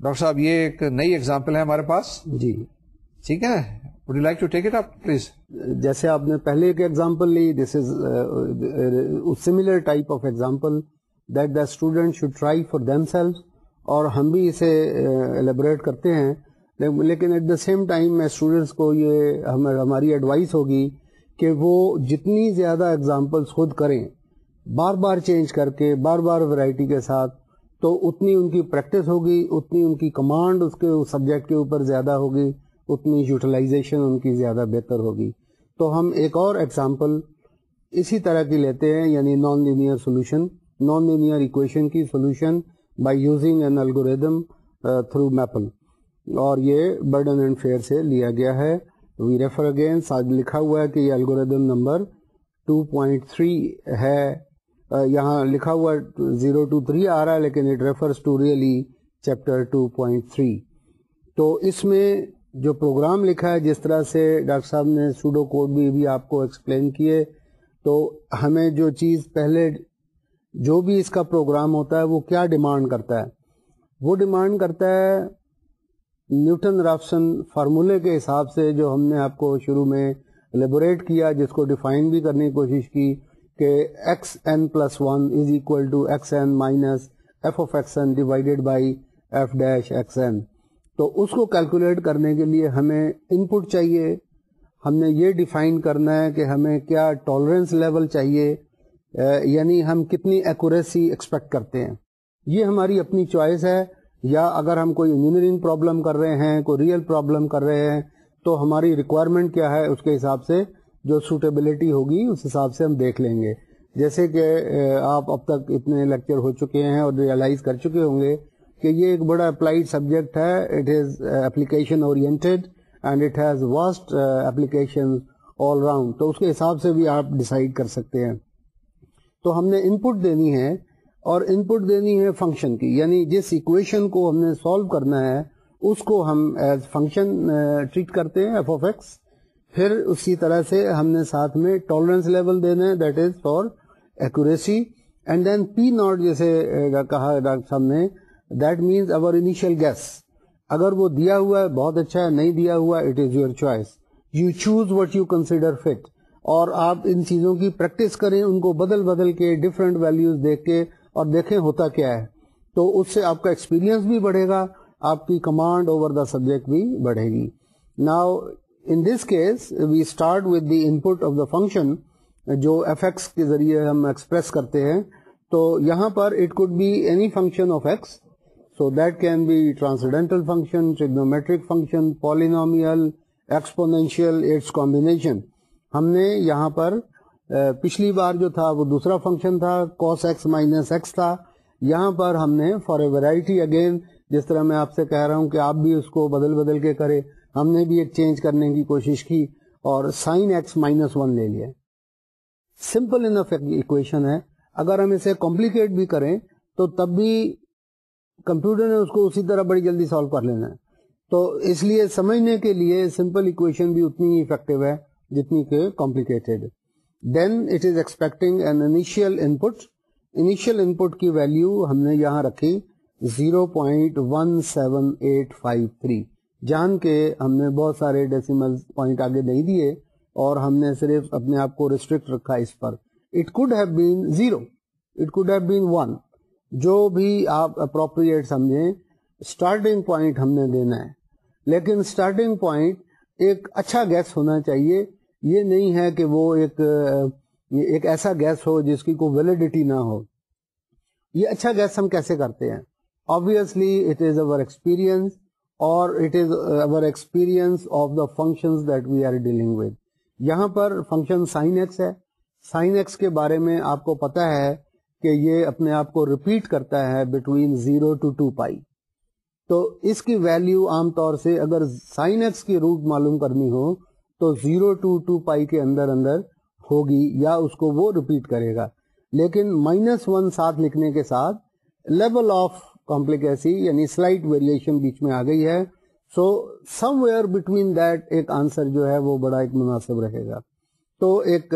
ڈاکٹر صاحب یہ ایک نئی ایگزامپل ہے ہمارے پاس جی ٹھیک ہے جیسے آپ نے پہلے ایک ایگزامپل لی this is similar type of example that the student should try for them self اور ہم بھی اسے الیبوریٹ کرتے ہیں لیکن ایٹ دا سیم ٹائم میں اسٹوڈنٹس کو یہ ہماری ایڈوائس ہوگی کہ وہ جتنی زیادہ اگزامپلس خود کریں بار بار چینج کر کے بار بار ورائٹی کے ساتھ تو اتنی ان کی پریکٹس ہوگی اتنی ان کی کمانڈ اس کے سبجیکٹ کے اوپر زیادہ ہوگی اتنی یوٹیلائزیشن ان کی زیادہ بہتر ہوگی تو ہم ایک اور ایگزامپل اسی طرح کی لیتے ہیں یعنی non linear solution non linear equation کی solution by using an algorithm through Maple اور یہ برڈن اینڈ فیئر سے لیا گیا ہے وی ریفر اگین آج لکھا ہوا ہے کہ یہ الگوریدم نمبر 2.3 ہے uh, یہاں لکھا ہوا 0 ٹو 3 آ رہا ہے لیکن it refers to really chapter 2.3 تو اس میں جو پروگرام لکھا ہے جس طرح سے ڈاکٹر صاحب نے سوڈو کوڈ بھی بھی آپ کو ایکسپلین کیے تو ہمیں جو چیز پہلے جو بھی اس کا پروگرام ہوتا ہے وہ کیا ڈیمانڈ کرتا ہے وہ ڈیمانڈ کرتا ہے نیوٹن رافسن فارمولے کے حساب سے جو ہم نے آپ کو شروع میں لیبوریٹ کیا جس کو ڈیفائن بھی کرنے کی کوشش کی کہ x n plus one is equal to x n minus f of x n divided by f dash x n تو اس کو کیلکولیٹ کرنے کے لیے ہمیں ان پٹ چاہیے ہم نے یہ ڈیفائن کرنا ہے کہ ہمیں کیا ٹالرنس لیول چاہیے یعنی ہم کتنی ایکوریسی ایکسپیکٹ کرتے ہیں یہ ہماری اپنی چوائس ہے یا اگر ہم کوئی انجینئرنگ پرابلم کر رہے ہیں کوئی ریئل پرابلم کر رہے ہیں تو ہماری ریکوائرمنٹ کیا ہے اس کے حساب سے جو سوٹیبلٹی ہوگی اس حساب سے ہم دیکھ لیں گے جیسے کہ آپ اب تک اتنے لیکچر ہو چکے ہیں اور ریئلائز کر چکے ہوں گے کہ یہ ایک بڑا اپلائیڈ سبجیکٹ ہے it is application oriented and it has vast application all round تو اس کے حساب سے بھی آپ ڈیسائیڈ کر سکتے ہیں تو ہم نے انپٹ دینی ہے اور پٹ دینی ہے فنکشن کی یعنی جس ایکویشن کو ہم نے سالو کرنا ہے اس کو ہم ایز فنکشن ٹریٹ کرتے ہیں ایف ایکس پھر اسی طرح سے ہم نے ساتھ میں ٹالرنس لیول دینا ہے that is for accuracy and then p naught جیسے کہا ڈاکٹر صاحب نے that means our initial guess اگر وہ دیا ہوا ہے بہت اچھا ہے نہیں دیا ہوا it is your choice you choose what you consider fit اور آپ ان چیزوں کی پریکٹس کریں ان کو بدل بدل کے ڈفرینٹ ویلیوز دیکھ کے اور دیکھیں ہوتا کیا ہے تو اس سے آپ کا ایکسپیرینس بھی بڑھے گا آپ کی کمانڈ اوور دا سبجیکٹ بھی بڑھے گی now in this case we start the input of the function جو ایف ایکس کے ذریعے ہم ایکسپریس کرتے ہیں تو یہاں پر it could be any function of X so that can be transcendental function trigonometric function polynomial exponential its combination ہم نے یہاں پر پچھلی بار جو تھا وہ دوسرا فنکشن تھا کوس ایکس مائنس ایکس تھا یہاں پر ہم نے فار اے ویرائٹی اگین جس طرح میں آپ سے کہہ رہا ہوں کہ آپ بھی اس کو بدل بدل کے کرے ہم نے بھی ایک چینج کرنے کی کوشش کی اور سائن ایکس مائنس ون لے لیا سمپل انف اکویشن ہے اگر ہم اسے کمپلیکیٹ بھی کریں تو تب بھی کمپیوٹر نے اس کو اسی طرح بڑی جلدی سالو کر لینا ہے تو اس لیے سمجھنے کے لیے سمپل اکویشن بھی اتنی افیکٹو ہے جتنی کہ then it is expecting N کی ویلو ہم نے یہاں رکھی zero point one seven eight five three جان کے ہم نے بہت سارے ڈیسیمل پوائنٹ آگے نہیں دیے اور ہم نے صرف اپنے آپ کو ریسٹرکٹ رکھا اس پر it could have been zero it could have been one جو بھی آپ اپروپریٹ سمجھیں اسٹارٹنگ پوائنٹ ہم نے دینا ہے لیکن اسٹارٹنگ پوائنٹ ایک اچھا گیس ہونا چاہیے یہ نہیں ہے کہ وہ ایک ایک ایسا گیس ہو جس کی کوئی ویلڈیٹی نہ ہو یہ اچھا گیس ہم کیسے کرتے ہیں اٹ از اوور ایکسپیرئنس اور it is over experience of the that we are dealing with یہاں پر فنکشن سائن ایکس ہے سائن ایکس کے بارے میں آپ کو پتا ہے کہ یہ اپنے آپ کو ریپیٹ کرتا ہے between zero to two pi تو اس کی ویلیو عام طور سے اگر سائن ایکس کی روٹ معلوم کرنی ہو تو زیرو ٹو ٹو پائی کے اندر اندر ہوگی یا اس کو وہ ریپیٹ کرے گا لیکن مائنس ون ساتھ لکھنے کے ساتھ لیول آف کمپلیکیسی یعنی سلائٹ ویریشن بیچ میں آ گئی ہے so some where between that ایک آنسر جو ہے وہ بڑا ایک مناسب رہے گا تو ایک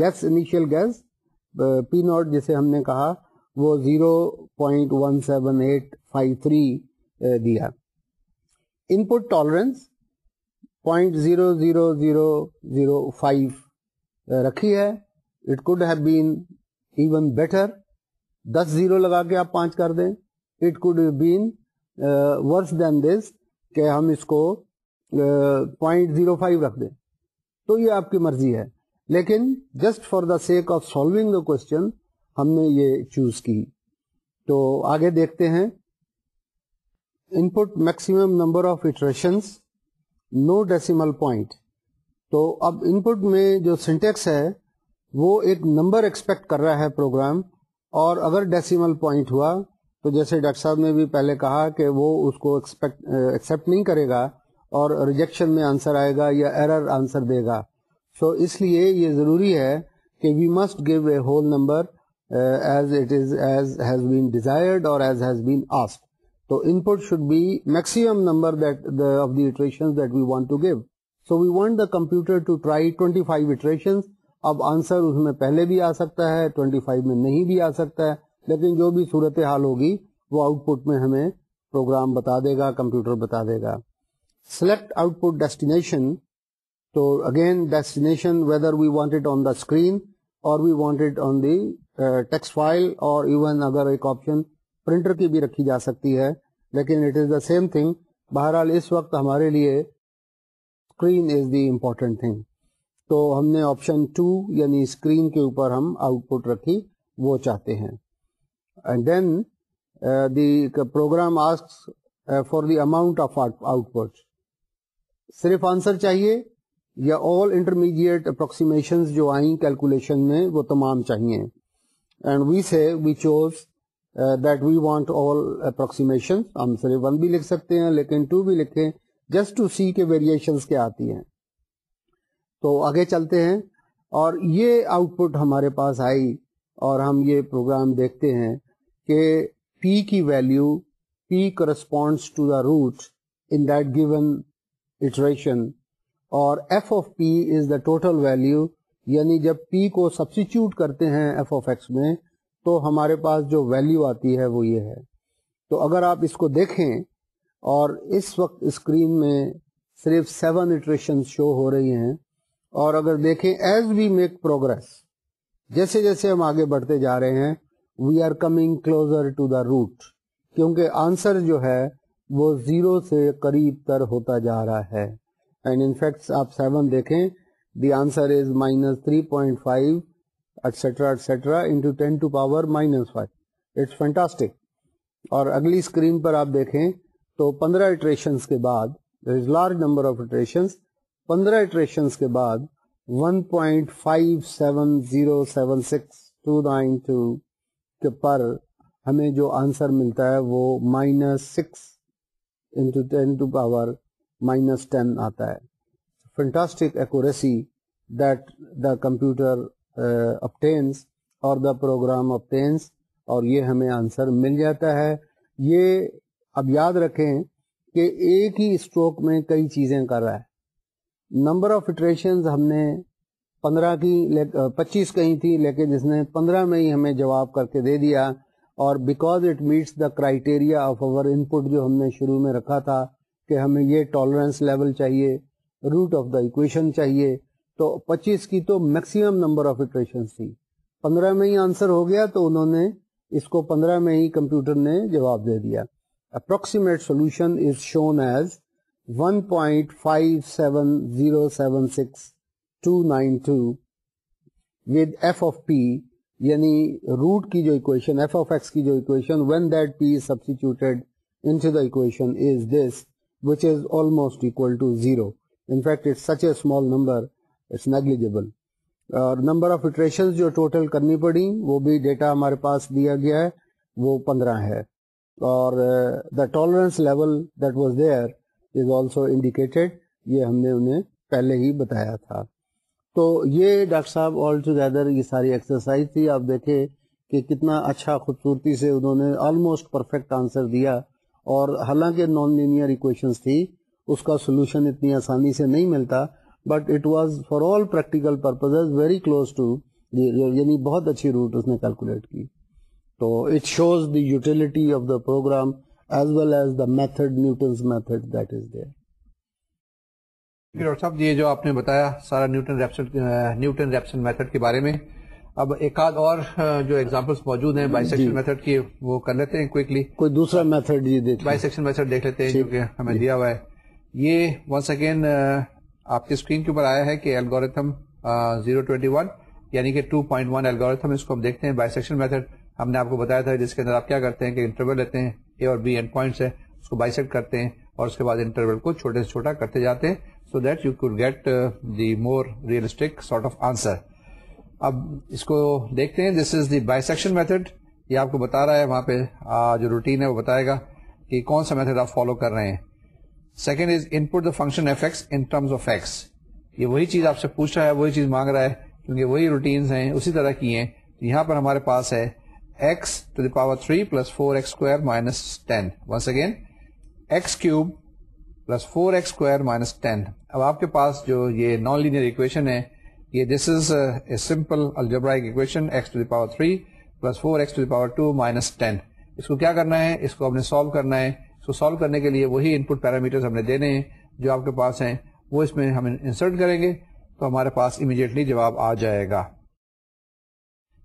guess initial guess P naught جسے ہم نے کہا وہ zero point one seven eight five three دیا input tolerance point zero zero zero zero five رکھی ہے it could have been even better this zero لگا کے آپ پانچ کر دیں it could been worse than this کہ ہم اس کو پوائنٹ زیرو فائیو رکھ دیں تو یہ آپ کی مرضی ہے لیکن just for the sake of solving the question ہم نے یہ چوز کی تو آگے دیکھتے ہیں in maximum number of iterations no decimal point تو اب ان پٹ میں جو سینٹیکس ہے وہ ایک نمبر ایکسپیکٹ کر رہا ہے پروگرام اور اگر ڈیسیمل پوائنٹ ہوا تو جیسے ڈاکٹر صاحب نے بھی پہلے کہا کہ وہ اس کو ایکسپیکٹ ایکسپٹ نہیں کرے گا اور ریجیکشن میں آنسر آئے گا یا ایرر آنسر دے گا سو so اس لیے یہ ضروری ہے کہ we must give a whole number as it is as has been desired اور as has been asked in P maximum number of iteration to try twenty five اب آنسر اس میں پہلے بھی آ سکتا ہے ٹوئنٹی فائیو میں نہیں بھی آ سکتا ہے لیکن جو بھی صورت حال ہوگی وہ آؤٹ پٹ میں ہمیں پروگرام بتا دے گا کمپیوٹر بتا دے گا سلیکٹ آؤٹ پٹ ڈیسٹینیشن تو again destination whether we want on the screen or we want on the text file or even اگر ایک آپشن پرنٹر کی بھی رکھی جا سکتی ہے لیکن it is the same thing بہرحال اس وقت ہمارے لیے اسکرین از دی تھنگ تو ہم نے آپشن ٹو یعنی اسکرین کے اوپر ہم آؤٹ پٹ رکھی وہ چاہتے ہیں and then the the program ask for amount of output صرف آنسر چاہیے یا آل انٹرمیڈیٹ اپروکسیمیشن جو آئیں کیلکولیشن میں وہ تمام چاہیے and we we say choose that we want all approximation ہم صرف ون بھی لکھ سکتے ہیں لیکن ٹو بھی لکھیں جس ٹو سی کے ویریشنس کیا آتی ہیں تو آگے چلتے ہیں اور یہ آؤٹ پٹ ہمارے پاس آئی اور ہم یہ پروگرام دیکھتے ہیں کہ پی کی value p corresponds to the root in that given iteration اور f of p is the total value یعنی جب پی کو سبسٹیچیوٹ کرتے ہیں ایف آف ایکس میں تو ہمارے پاس جو ویلو آتی ہے وہ یہ ہے تو اگر آپ اس کو دیکھیں اور اس وقت اسکرین میں صرف سیون اٹریشن شو ہو رہی ہیں اور اگر دیکھیں ایز وی میک پروگرس جیسے جیسے ہم آگے بڑھتے جا رہے ہیں we are coming closer to the root کیونکہ آنسر جو ہے وہ زیرو سے قریب تر ہوتا جا رہا ہے اینڈ انفیکٹس آپ سیون دیکھیں the answer is minus three point five etcetera etcetera into ten to power minus five it's fantastic اور اگلی اسکرین پر آپ دیکھیں تو پندرہ اٹریشنس کے بعد is large number of iterations پندرہ اٹریشنس کے بعد one point five seven zero seven six two nine two کے پر ہمیں جو آنسر ملتا ہے وہ minus six into ten to power minus ten آتا ہے fantastic accuracy that the computer obtains اور دا پروگرام اپٹینس اور یہ ہمیں آنسر مل جاتا ہے یہ اب یاد رکھیں کہ ایک ہی اسٹروک میں کئی چیزیں کر رہا ہے نمبر آف اٹریشنز ہم نے پندرہ کی پچیس کہیں تھی لیکن جس نے پندرہ میں ہی ہمیں جواب کر کے دے دیا اور because it meets the criteria of our input جو ہم نے شروع میں رکھا تھا کہ ہمیں یہ ٹالرنس لیول چاہیے روٹ آف دا اکویشن چاہیے تو پچیس کی تو میکسیمم نمبر آف اٹریشن تھی پندرہ میں ہی آنسر ہو گیا تو انہوں نے اس کو پندرہ میں ہی کمپیوٹر نے جواب دے دیا approximate solution is shown as 1.57076 with F of P یعنی روٹ کی جو اکویشن ایف آف ایکس کی جو equation when that P substituted into the equation is this which is almost equal to zero in fact it's such a small number it's اور number of iteration جو total کرنی پڑی وہ بھی data ہمارے پاس دیا گیا ہے وہ پندرہ ہے اور the tolerance level that was there is also یہ ہم نے انہیں پہلے ہی بتایا تھا تو یہ ڈاکٹر صاحب آل ٹوگیدر یہ ساری ایکسرسائز تھی آپ دیکھیں کہ کتنا اچھا خوبصورتی سے انہوں نے آلموسٹ پرفیکٹ آنسر دیا اور حالانکہ نان لینئر ایکویشنز تھی اس کا سولوشن اتنی آسانی سے نہیں ملتا but it was for all practical purpose very close to یعنی بہت اچھی روٹ اس نے کیلکولیٹ کی تو it shows the of the program as well as the method Newton's method that is doctor صاحب یہ جو آپ نے بتایا سارا Newton Raphson Newton Raphson method کے بارے میں اب ایک آدھ اور جو ایگزامپلس موجود ہیں بائی سیکشن میتھڈ کی وہ کر لیتے ہیں کوئکلی کوئی دوسرا میتھڈ بائی سیکشن میتھڈ دیکھ لیتے ہیں جو کہ ہمیں دیا ہوا ہے یہ ونس اگین آپ کے اسکرین کے اوپر آیا ہے کہ الگوریتھم زیرو ٹوینٹی ون یعنی کہ ٹو پوائنٹ ون الگوریتھم اس کو ہم دیکھتے ہیں بائیسیکشن میتھڈ ہم نے آپ کو بتایا تھا جس کے اندر آپ کیا کرتے ہیں کہ انٹرول لیتے ہیں اے اور بی اینڈ پوائنٹس ہے اس کو بائیسیکٹ کرتے ہیں اور اس کے بعد انٹرول کو چھوٹے سے چھوٹا کرتے جاتے ہیں so that you could get the more realistic sort of answer اب اس کو دیکھتے ہیں this is the bisection method یہ آپ کو بتا رہا ہے وہاں پہ جو روٹین ہے وہ بتائے گا کہ کون سا میتھڈ آپ فالو کر رہے ہیں second is input the function in terms of X یہ وہی چیز آپ سے پوچھ رہا ہے وہی وہی چیز مانگ رہا ہے کیونکہ ہیں اسی طرح کی ہیں یہاں پر ہمارے پاس ہے minus again X cube plus four ایکسر minus آپ کے پاس جو نان اکویشن ہے یہ this is a simple algebraic to داور three plus four X to they were two minus ten اس کو کیا کرنا ہے اس کو سالو کرنا ہے سالو کرنے کے لیے وہی ان پٹ پیرامیٹرز ہم نے دینے ہیں جو آپ کے پاس ہیں وہ اس میں ہم انسرٹ کریں گے تو ہمارے پاس امیڈیٹلی جواب آ جائے گا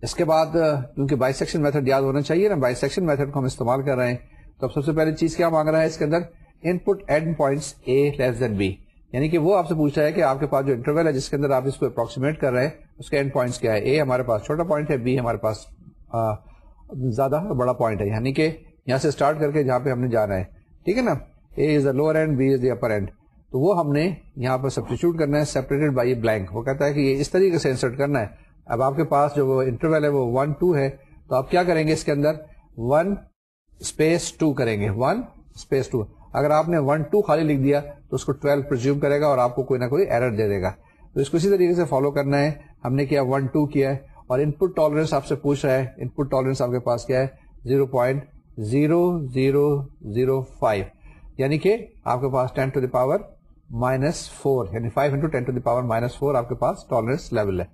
اس کے بعد کیونکہ بائی سیکشن میتھڈ یاد ہونا چاہیے نا بائی سیکشن میتھڈ کو ہم استعمال کر رہے ہیں تو سب سے پہلے چیز کیا مانگ رہا ہے اس کے اندر input end points be یعنی کہ وہ آپ سے پوچھ رہا ہے کہ آپ کے پاس جو انٹرویل ہے جس کے اندر آپ اس کو اپروکسیمیٹ کر رہے ہیں اس کے پوائنٹ ہے بی ہمارے پاس زیادہ بڑا پوائنٹ ہے یعنی کہ یہاں سے اسٹارٹ کر کے جہاں پہ ہم نے جانا ہے ٹھیک ہے نا A is the lower end B is the upper end تو وہ ہم نے یہاں پر سبسٹیچیوٹ کرنا ہے سیپریٹڈ بائی بلینک وہ کہتا ہے کہ یہ اس طریقے سے انسرٹ کرنا ہے اب آپ کے پاس جو انٹرویل ہے وہ ون ٹو ہے تو آپ کیا کریں گے اس کے اندر ون اسپیس ٹو کریں گے ون اسپیس ٹو اگر آپ نے ون ٹو خالی لکھ دیا تو اس کو ٹویلو پرزیوم کرے گا اور آپ کو کوئی نہ کوئی ایرر دے دے گا تو اس کو اسی طریقے سے فالو کرنا ہے ہم نے کیا ون ٹو کیا ہے اور ان پٹ ٹالرنس آپ سے پوچھ رہا ہے ان پٹ ٹالرنس آپ کے پاس کیا ہے زیرو پوائنٹ 0005 یعنی کہ آپ کے پاس 10 to the power minus four یعنی five into ten to the power minus four آپ کے پاس ٹالرنس لیول ہے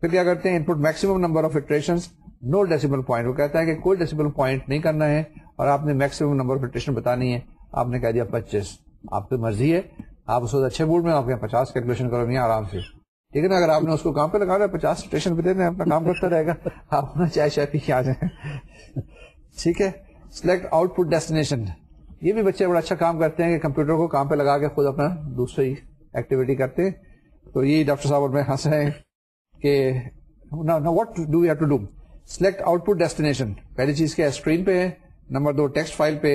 پھر کیا کرتے ہیں input maximum number of iteration no decimal point وہ کہتا ہے کہ کوئی ڈیسیبل پوائنٹ نہیں کرنا ہے اور آپ نے میکسیمم نمبر آف اٹریشن بتانی ہے آپ نے کہہ دیا پچیس آپ کی مرضی ہے آپ اس وقت اچھے بورڈ میں آپ کے پچاس کیلکولیشن کرو نہیں آرام سے لیکن اگر آپ نے اس کو کام پہ لگا رہا ہے پچاس اسٹیشن پہ دے دیں اپنا کام کرتا رہے گا آپ چائے چائے پی کے آ جائیں ٹھیک ہے سلیکٹ آؤٹ پٹ ڈیسٹینیشن یہ بھی بچے بڑا اچھا کام کرتے ہیں کہ کمپیوٹر کو کام پہ لگا کے خود اپنا دوسری ایکٹیویٹی کرتے ہیں تو یہ ڈاکٹر صاحب اور میں ہنس رہے ہیں کہ what do you have to do select output destination پہلی چیز کیا اسکرین پہ نمبر دو ٹیکسٹ فائل پہ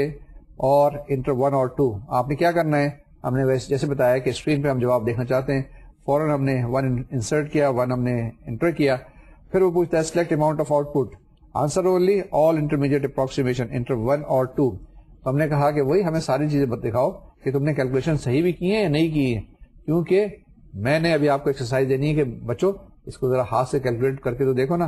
اور انٹر ون اور ٹو آپ نے کیا کرنا ہے ہم نے جیسے بتایا کہ اسکرین پہ ہم جواب دیکھنا چاہتے ہیں فوراً ہم نے ون انسرٹ کیا ون ہم نے انٹر کیا پھر وہ پوچھتا ہے select amount of output answer only all intermediate approximation enter one اور ٹو ہم نے کہا کہ وہی ہمیں ساری چیزیں دکھاؤ کہ تم نے کیلکولیشن صحیح بھی کی ہے یا نہیں کی ہیں کیونکہ میں نے ابھی آپ کو ایکسرسائز دینی ہے کہ بچوں اس کو ذرا ہاتھ سے کیلکولیٹ کر کے تو دیکھو نا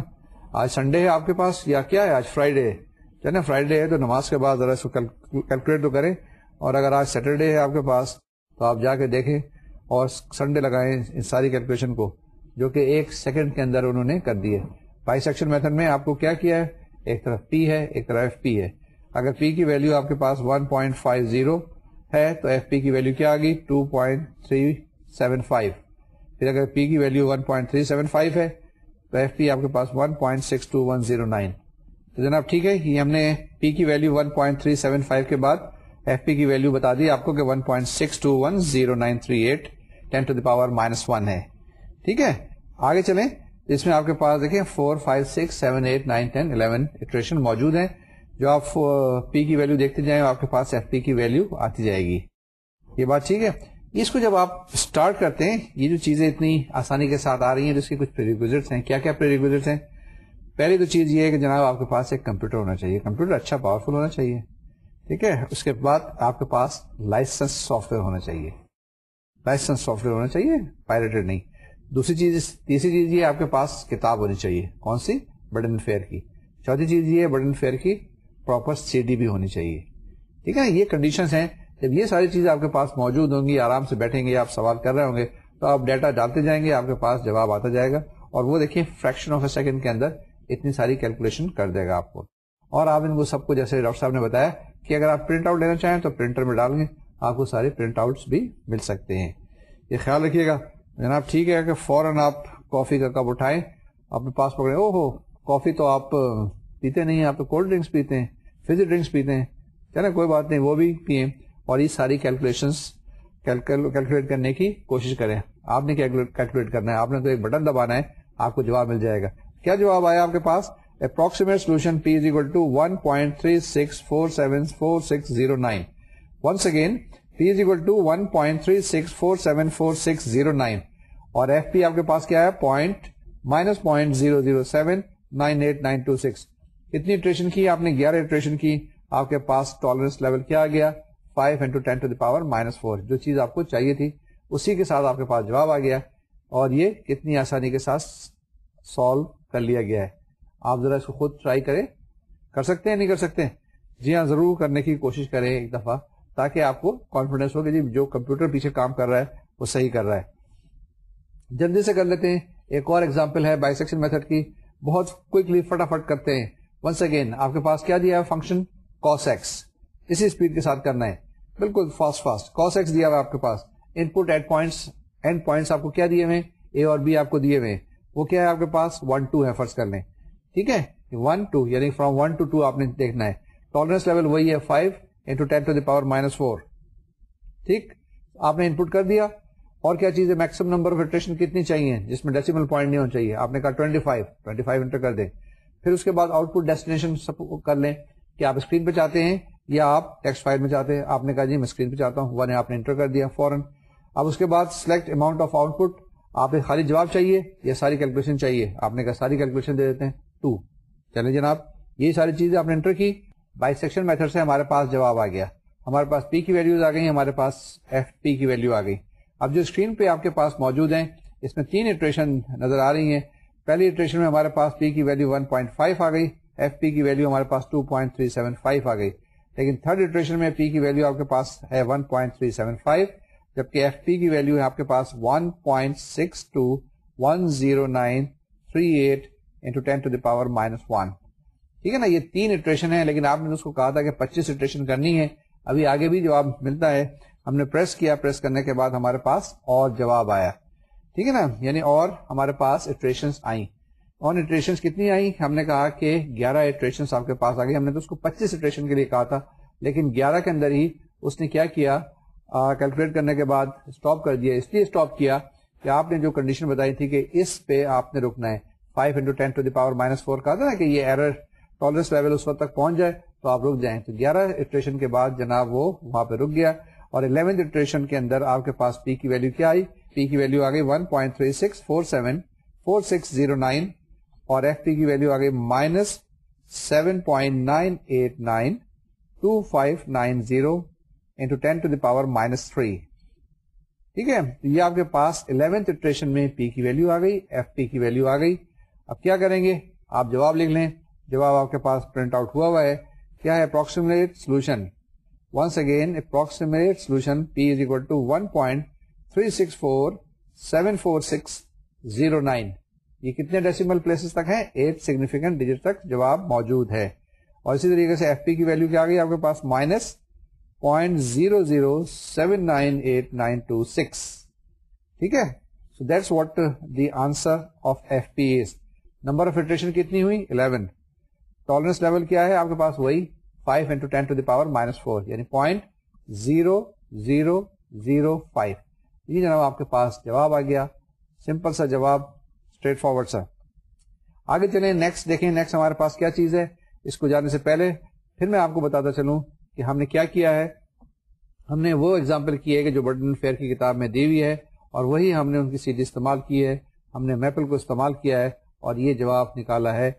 آج سنڈے ہے آپ کے پاس یا کیا ہے آج فرائیڈے ہے فرائیڈے ہے تو نماز کے بعد ذرا اس کو کیلکولیٹ تو کریں اور اگر آج سیٹرڈے ہے آپ کے پاس تو آپ جا کے دیکھیں اور سنڈے لگائیں ان ساری کیلکولیشن کو جو کہ ایک سیکنڈ کے اندر انہوں نے کر دی ہے بائی سیکشن میتھڈ میں آپ کو کیا کیا ہے ایک طرف پی ہے ایک طرف ایف پی ہے اگر پی کی ویلو آپ کے پاس 1.50 ہے تو ایف پی کی ویلو کیا پھر اگر پی کی ویلیو 1.375 ہے تو ایف پی آپ کے پاس 1.62109 تو جناب ٹھیک ہے پی کی ویلو پی کی ویلیو 1.375 کے بعد ایف پی کی ویلو بتا دی آپ کو کہ 1.6210938 10 to the power minus one ہے ٹھیک ہے آگے چلیں جس میں آپ کے پاس دیکھیں four five six seven eight nine iteration موجود ہیں جو آپ پی uh, کی ویلو دیکھتے جائیں آپ کے پاس ایف پی کی ویلو آتی جائے گی یہ بات ٹھیک ہے اس کو جب آپ اسٹارٹ کرتے ہیں یہ جو چیزیں اتنی آسانی کے ساتھ آ رہی ہیں جس کے کچھ ہیں کیا کیا ہیں پہلی تو چیز یہ ہے کہ جناب آپ کے پاس ایک کمپیوٹر ہونا چاہیے کمپیوٹر اچھا پاورفل ہونا چاہیے ٹھیک ہے اس کے بعد آپ کے پاس لائسنس سافٹ ویئر ہونا چاہیے لائسنس سافٹ ویئر ہونا چاہیے پائلٹ نہیں دوسری چیز تیسری چیز یہ آپ کے پاس کتاب ہونی چاہیے کون سی بٹن فیئر کی چوتھی چیز یہ فیئر کی پراپر سی ڈی بھی ہونی چاہیے ٹھیک ہے یہ کنڈیشن ہیں جب یہ ساری چیزیں آپ کے پاس موجود ہوں گی آرام سے بیٹھیں گے آپ سوال کر رہے ہوں گے تو آپ ڈیٹا ڈالتے جائیں گے آپ کے پاس جواب آتا جائے گا اور وہ دیکھیں فریکشن آف اے سیکنڈ کے اندر اتنی ساری کیلکولیشن کر دے گا آپ کو اور آپ ان کو سب کو جیسے ڈاکٹر صاحب نے بتایا کہ اگر آپ پرنٹ آؤٹ لینا چاہیں تو پرنٹر میں ڈالیں گے آپ کو سارے پرنٹ آؤٹ بھی مل سکتے ہیں یہ خیال رکھیے گا جناب ٹھیک ہے کہ فوراً آپ کافی کا کپ اٹھائیں اپنے پاس پکڑے او ہو کافی تو آپ پیتے نہیں آپ تو کولڈ ڈرنکس پیتے ہیں فیزی ڈرنکس پیتے ہیں کوئی بات نہیں وہ بھی پیئیں اور یہ ساری کیلکولیشن کیلکولیٹ کرنے کی کوشش کریں آپ نے کیلکولیٹ کرنا ہے آپ نے تو ایک بٹن دبانا ہے آپ کو جواب مل جائے گا کیا جواب آیا آپ کے پاس approximate solution P is equal to one point three six four seven four six zero nine once again P is equal to one point three six four seven four six zero nine اور F P آپ کے پاس کیا ہے point minus point zero zero seven nine eight nine two six اتنی کی آپ نے گیارہ اٹریشن کی آپ کے پاس ٹالرنس لیول کیا گیا five into ten to the power minus four جو چیز آپ کو چاہیے تھی اسی کے ساتھ آپ کے پاس جواب آ گیا اور یہ کتنی آسانی کے ساتھ سالو کر لیا گیا ہے آپ ذرا اس کو خود ٹرائی کریں کر سکتے ہیں نہیں کر سکتے جی ہاں ضرور کرنے کی کوشش کریں ایک دفعہ تاکہ آپ کو کانفیڈینس جی جو کمپیوٹر پیچھے کام کر رہا ہے وہ صحیح کر رہا ہے جلدی سے کر لیتے ہیں ایک اور ایگزامپل ہے بائی سیکشن میتھڈ کی بہت کوکلی فٹافٹ کرتے ہیں ونس اگین آپ کے پاس کیا دیا ہے فنکشن کاس ایکس اسی اسپیڈ کے ساتھ کرنا ہے بالکل فاسٹ فاسٹ کاس ایکس دیا ہوا آپ کے پاس input at points end points آپ کو کیا دیے ہوئے اے اور بی آپ کو دیے ہوئے وہ کیا ہے آپ کے پاس ون ٹو ہے فرض کر لیں ٹھیک ہے ون ٹو یعنی فرام ون ٹو ٹو آپ نے دیکھنا ہے ٹالرنس لیول وہی ہے five into ten to the power minus four ٹھیک آپ نے ان پٹ کر دیا اور کیا چیز ہے میکسم نمبر آف اٹریشن کتنی چاہیے جس میں ڈیسیمل پوائنٹ نہیں ہونا چاہیے آپ نے کہا انٹر کر دیں پھر اس کے بعد آؤٹ پٹ ڈیسٹینیشن کر لیں کہ آپ اسکرین پہ چاہتے ہیں یا آپ ٹیکس فائل میں چاہتے ہیں آپ نے کہا جی میں اسکرین پہ چاہتا ہوں نے آپ انٹر کر دیا فوراً اب اس کے بعد select amount of output آپ نے خالی جواب چاہیے یا ساری کیلکولیشن چاہیے آپ نے کہا ساری کیلکولیشن دے دیتے ہیں ٹو چلیں جناب یہ ساری چیزیں آپ نے انٹر کی بائی سیکشن میتھڈ سے ہمارے پاس جواب آ گیا ہمارے پاس پی کی ویلوز آ گئی ہمارے پاس ایف پی کی ویلو آ گئی اب جو اسکرین پہ آپ کے پاس موجود ہیں اس میں تین اٹریشن نظر آ رہی ہیں پہلی اٹریشن میں ہمارے پاس پی کی ویلو 1.5 پوائنٹ فائیو آ گئی ایف پی کی ویلو ہمارے پاس 2.375 پوائنٹ تھری سیون فائیو آ گئی لیکن تھرڈ اٹریشن میں پی کی ویلو آپ کے پاس ہے فائیو جبکہ ایف پی کی ویلو آپ کے پاس one point six two one zero nine three eight into ten minus one ٹھیک ہے نا یہ تین اٹریشن ہے لیکن آپ نے اس کو کہا تھا کہ پچیس اٹریشن کرنی ہے ابھی آگے بھی جواب ملتا ہے ہم نے پریس کیا پریس کرنے کے بعد ہمارے پاس اور جواب آیا ٹھیک ہے نا یعنی اور ہمارے پاس اٹریشن آئیں اور اٹریشن کتنی آئی ہم نے کہا کہ گیارہ آپ کے پاس آ ہم نے تو اس کو پچیس اٹریشن کے لیے کہا تھا لیکن گیارہ کے اندر ہی اس نے کیا کیا کیلکولیٹ کرنے کے بعد اسٹاپ کر دیا اس لیے اسٹاپ کیا کہ آپ نے جو کنڈیشن بتائی تھی کہ اس پہ آپ نے رکنا ہے five into ten to the power minus four کہا تھا نا کہ یہ ایرر لیول اس وقت تک پہنچ جائے تو آپ رک جائیں تو گیارہ اٹریشن کے بعد جناب وہ وہاں پہ رک گیا اور الیونتھ اٹریشن کے اندر آپ کے پاس پی کی ویلو کیا آئی پی کی ویلو آ گئی one point three six four seven four six zero nine اور ایف پی کی ویلو آ گئی minus seven point nine eight nine two five nine zero into ten to the power minus three ٹھیک ہے یہ آپ کے پاس الیونتھ اٹریشن میں پی کی ویلو آ گئی ایف پی کی ویلو آ گئی اب کیا کریں گے آپ جواب لکھ لیں جواب آپ کے پاس پرنٹ آؤٹ ہوا ہوا ہے کیا ہے approximate solution once again approximate solution P is equal to 1.36474609 یہ کتنے places تک ہیں ایٹ significant ڈیج تک جواب موجود ہے اور اسی طریقے سے ایف پی کی value کیا گئی آپ کے پاس minus point zero zero seven nine eight nine two six ٹھیک ہے so that's what the answer of F P is number of iteration کتنی ہوئی الیون ٹالرنس لیول کیا ہے آپ کے پاس وہی 5 into 10 to the power minus 4 یعنی point zero zero zero five یہ جناب آپ کے پاس جواب آ گیا سمپل سا جواب اسٹریٹ فارورڈ سا آگے چلیں نیکسٹ دیکھیں نیکسٹ ہمارے پاس کیا چیز ہے اس کو جانے سے پہلے پھر میں آپ کو بتاتا چلوں کہ ہم نے کیا کیا ہے ہم نے وہ ایگزامپل کی ہے کہ جو برڈن فیئر کی کتاب میں دی ہوئی ہے اور وہی ہم نے ان کی سیڈی استعمال کی ہے ہم نے میپل کو استعمال کیا ہے اور یہ جواب نکالا ہے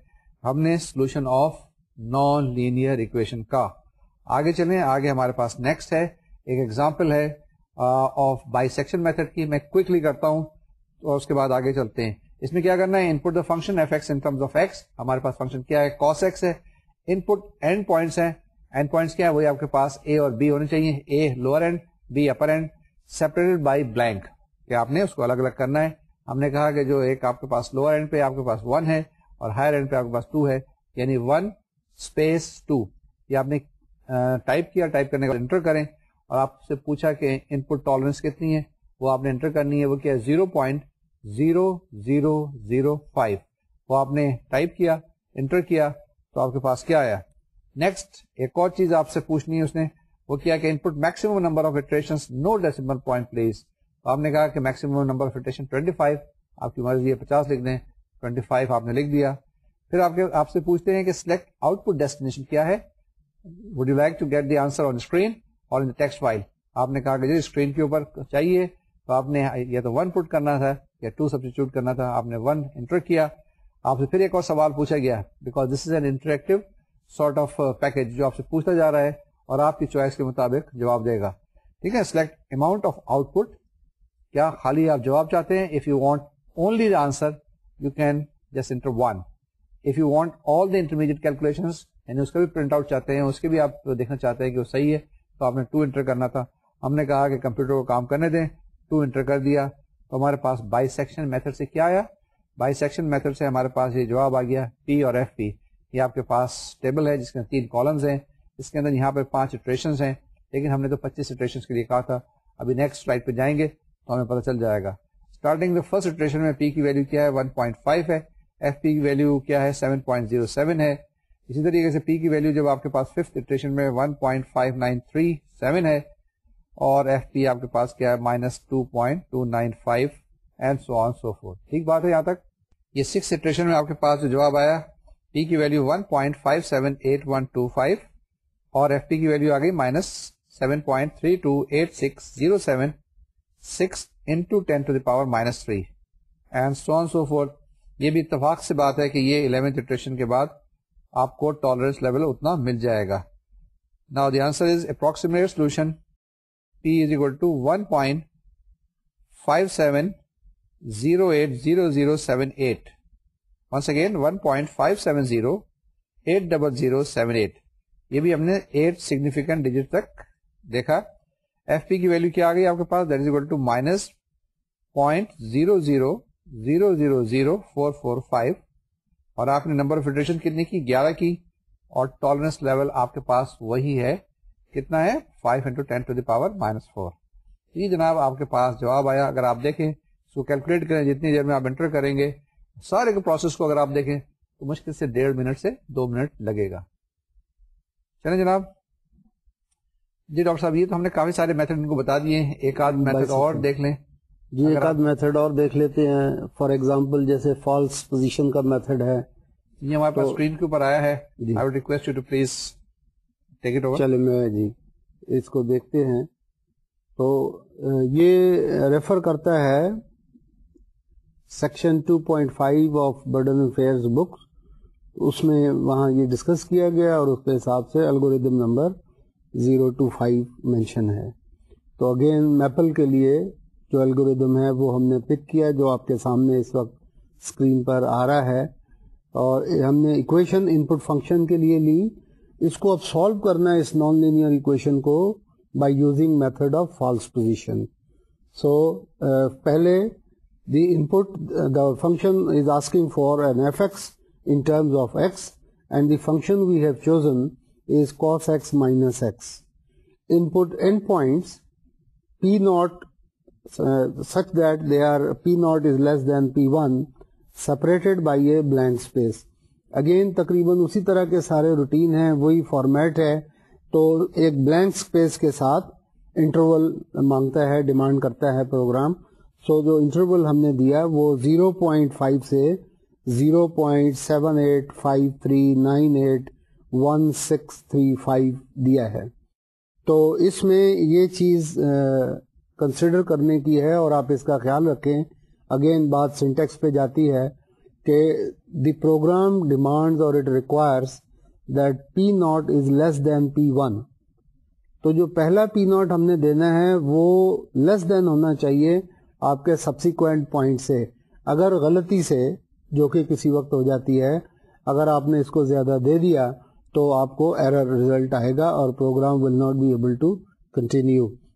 ہم نے solution of non linear equation کا آگے چلیں آگے ہمارے پاس نیکسٹ ہے ایک ایگزامپل ہے آف بائی سیکشن میتھڈ کی میں کوکلی کرتا ہوں اور اس کے بعد آگے چلتے ہیں اس میں کیا کرنا ہے input the function F X in terms of X ہمارے پاس فنکشن کیا ہے کاس ایکس ہے ان پٹ اینڈ پوائنٹس ہیں اینڈ پوائنٹس کیا ہے وہی آپ کے پاس اے اور بی ہونے چاہیے A lower end B upper end separated by blank کہ آپ نے اس کو الگ الگ کرنا ہے ہم نے کہا کہ جو ایک آپ کے پاس لوور اینڈ پہ آپ کے پاس ون ہے اور ہائر اینڈ پہ آپ کے پاس ٹو ہے یعنی ون اسپیس ٹو یہ آپ نے ٹائپ کیا ٹائپ کرنے کے بعد کریں اور آپ سے پوچھا کہ ان پٹ ٹالرنس کتنی ہے وہ آپ نے انٹر کرنی ہے وہ کیا zero point zero zero zero five وہ آپ نے ٹائپ کیا انٹر کیا تو آپ کے پاس کیا آیا نیکسٹ ایک اور چیز آپ سے پوچھنی ہے اس نے وہ کیا کہ input maximum number of no decimal point تو آپ نے کہا کہ maximum number of twenty five آپ کی مرضی ہے پچاس لکھ دیں فائیو آپ نے لکھ دیا پھر آپ کے آپ سے پوچھتے ہیں کہ سلیکٹ آؤٹ پٹ ڈیسٹینیشن کیا ہے would you like to get the answer on screen or text file آپ نے کہا کہ جی اسکرین کے اوپر چاہیے تو آپ نے یا تو ون پٹ کرنا تھا یا ٹو سبسٹیچیوٹ کرنا تھا آپ نے ون انٹر کیا آپ سے پھر ایک اور سوال پوچھا گیا because this is an interactive sort of package جو آپ سے پوچھتا جا رہا ہے اور آپ کی چوائس کے مطابق جواب دے گا ٹھیک ہے select amount of output کیا خالی آپ جواب چاہتے ہیں if you want only the answer you can just enter one if you want all the intermediate calculation یعنی اس اس کا بھی بھی پرنٹ آؤٹ چاہتے ہیں کے آپ دیکھنا چاہتے ہیں کہ وہ صحیح ہے تو آپ نے ٹو انٹر کرنا تھا ہم نے کہا کہ کمپیوٹر کو کام کرنے دیں ٹو انٹر کر دیا تو ہمارے پاس بائی سیکشن میتھڈ سے کیا آیا بائی سیکشن میتھڈ سے ہمارے پاس یہ جواب آ گیا پی اور ایف پی یہ آپ کے پاس ٹیبل ہے جس کے تین کالمز ہیں اس کے اندر یہاں پہ پانچ اٹریشن ہیں لیکن ہم نے تو پچیس اٹریشن کے لیے کہا تھا ابھی نیکسٹ پہ جائیں گے تو ہمیں پتہ چل جائے گا اسٹارٹنگ میں فرسٹ اٹریشن میں پی کی ویلو کیا ہے ون ہے ایف پی کی ویلو کیا ہے سیون پوائنٹ زیرو سیون ہے اسی طریقے سے پی کی ویلو جب آپ کے پاس ففتھ اٹریشن میں ہے اور ایف پی آپ کے پاس کیا ہے minus two two point nine five and so so on forth ٹھیک بات ہے یہاں تک یہ سکس اٹریشن میں آپ کے پاس جواب آیا پی کی value one point five seven eight one two five اور ایف پی کی ویلو آ گئی minus seven point three two eight six zero seven six into ten to the power minus three and so on so forth یہ بھی اتفاق سے بات ہے کہ یہ الیونتھ اٹریشن کے بعد آپ کو ٹالرنس لیول اتنا مل جائے گا نا the answer is approximate solution P is equal to one point five seven zero eight zero zero seven eight once again one point five seven zero eight double zero seven eight یہ بھی ہم نے eight significant digit تک دیکھا F پی کی value کیا آ گئی آپ کے پاس that is equal to minus point zero zero zero zero four five اور آپ نے نمبر آف کتنی کی گیارہ کی اور ٹالرنس لیول آپ کے پاس وہی ہے کتنا ہے five into ten to the power minus four یہ جناب آپ کے پاس جواب آیا اگر آپ دیکھیں اس کو کیلکولیٹ کریں جتنی دیر میں آپ انٹر کریں گے سارے کے پروسیس کو اگر آپ دیکھیں تو مشکل سے ڈیڑھ منٹ سے دو منٹ لگے گا چلے جناب جی ڈاکٹر صاحب یہ تو ہم نے کافی سارے میتھڈ ان کو بتا دیے ایک آدھ میتھڈ اور دیکھ لیں جی ایک آدھ میتھڈ اور دیکھ لیتے ہیں فار ایگزامپل جیسے فالس پوزیشن کا میتھڈ ہے یہ ہمارے پاس اسکرین کے اوپر آیا ہے جی۔ چلے میں جی اس کو دیکھتے ہیں تو یہ ریفر کرتا ہے section 2.5 point five of Burden Faires book اس میں وہاں یہ ڈسکس کیا گیا اور اس کے حساب سے الگوریدم نمبر 025 ٹو مینشن ہے تو اگین میپل کے لیے جو الگوریدم ہے وہ ہم نے پک کیا جو آپ کے سامنے اس وقت اسکرین پر آ رہا ہے اور ہم نے ایکویشن ان پٹ فنکشن کے لیے لی اس کو اب سالو کرنا ہے اس نان لینئر ایکویشن کو by using method of false position so پہلے the input the function is asking for an F X in terms of X and the function we have chosen is end points P naught such they are P naught is less than P one separated by a blank space again تقریباً وہی format ہے تو ایک blank space کے ساتھ interval مانگتا ہے demand کرتا ہے پروگرام سو جو انٹرول ہم نے دیا وہ 0.5 سے 0.7853981635 دیا ہے تو اس میں یہ چیز کنسیڈر کرنے کی ہے اور آپ اس کا خیال رکھیں اگین بات سینٹیکس پہ جاتی ہے کہ دی پروگرام ڈیمانڈ اور it requires that p not is less than p one تو جو پہلا پی ناٹ ہم نے دینا ہے وہ لیس دین ہونا چاہیے آپ کے سبسیکوینٹ پوائنٹ سے اگر غلطی سے جو کہ کسی وقت ہو جاتی ہے اگر آپ نے اس کو زیادہ دے دیا تو آپ کو ایرر ریزلٹ آئے گا اور program will not be able to continue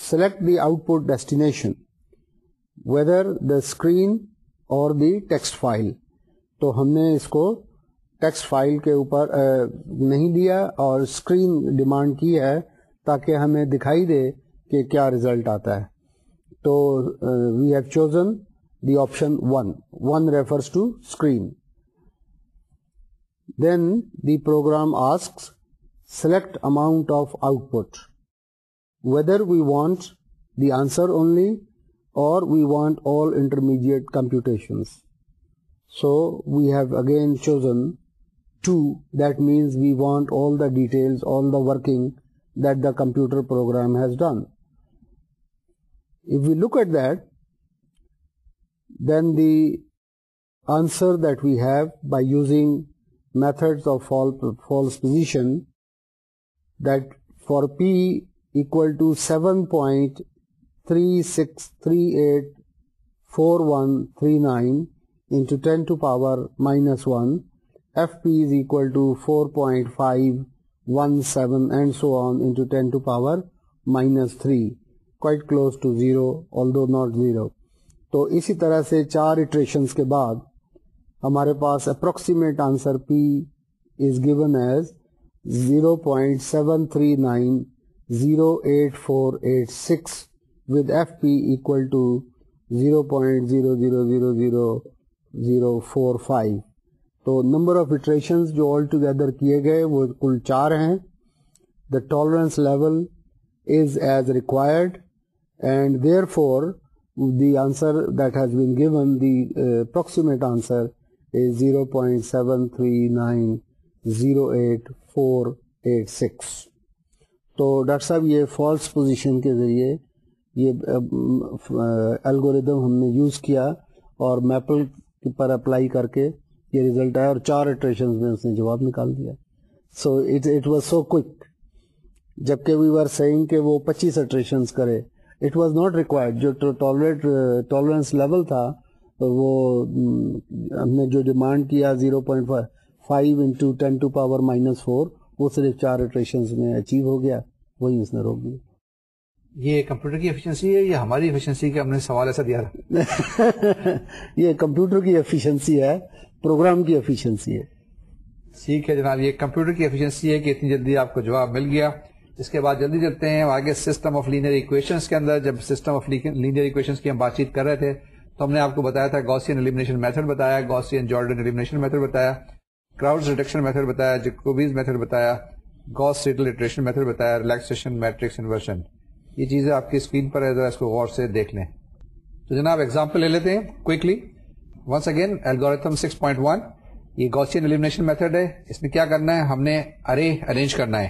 select the output destination whether the screen or the text file تو ہم نے اس کو ٹیکسٹ فائل کے اوپر نہیں دیا اور اسکرین ڈیمانڈ کی ہے تاکہ ہمیں دکھائی دے کہ کیا ریزلٹ آتا ہے تو we have chosen the option one one refers to screen then the program ask select amount of output whether we want the answer only or we want all intermediate computations. So we have again chosen 2, that means we want all the details, all the working that the computer program has done. If we look at that, then the answer that we have by using methods of false position, that for P تو اسی طرح سے چار iterations کے بعد ہمارے پاس approximate answer P is given as zero point seven three nine zero eight four eight six with F two zero point zero zero zero zero zero four five تو number of iterations جو all together کیے گئے وہ کل چار ہیں the tolerance level is as required and therefore the answer that has been given the approximate answer is zero point seven three nine zero eight four eight six تو doctor صاحب یہ false position کے ذریعے یہ algorithm ہم نے use کیا اور میپل پر اپلائی کر کے یہ ریزلٹ آیا اور چار اٹریشنز میں اس نے جواب نکال دیا so it it was so quick جبکہ وہ پچیس اٹریشنز کرے اٹ واز ناٹ ریکوائرڈ جو ٹالریٹ ٹالرینس لیول تھا وہ ہم نے جو ڈیمانڈ کیا zero point five into ten to power minus four وہ صرف چار اٹریشنز میں اچیو ہو گیا وہی اس نے روک دیا یہ کمپیوٹر کی ایفیشنسی ہے یا ہماری ایفیشنسی ہم نے سوال ایسا دیا <laughs> یہ کمپیوٹر کی ایفیشنسی ہے پروگرام کی ہے ٹھیک ہے جناب یہ کمپیوٹر کی ایفیشنسی ہے کہ اتنی جلدی آپ کو جواب مل گیا اس کے بعد جلدی چلتے ہیں آگے سسٹم آف لینئر اکویشن کے اندر جب سسٹم آف لینئر اکویشن کی ہم بات چیت کر رہے تھے تو ہم نے آپ کو بتایا تھا گوسین ایلیمنیشن میتھڈ بتایا گوسین جارڈن ایلیمنیشن میتھڈ بتایا کراؤڈ ریڈکشن میتھڈ بتایا بتایا گوس سیٹل اٹریشن میتھڈ بتایا ریلیکسیشن میٹرکس انورشن یہ چیزیں آپ کی اسکرین پر ہے ذرا اس کو غور سے دیکھ لیں تو جناب ایگزامپل لے لیتے ہیں کوکلی ونس اگین الگوریتھم 6.1 یہ گوسین ایلیمنیشن میتھڈ ہے اس میں کیا کرنا ہے ہم نے ارے ارینج کرنا ہے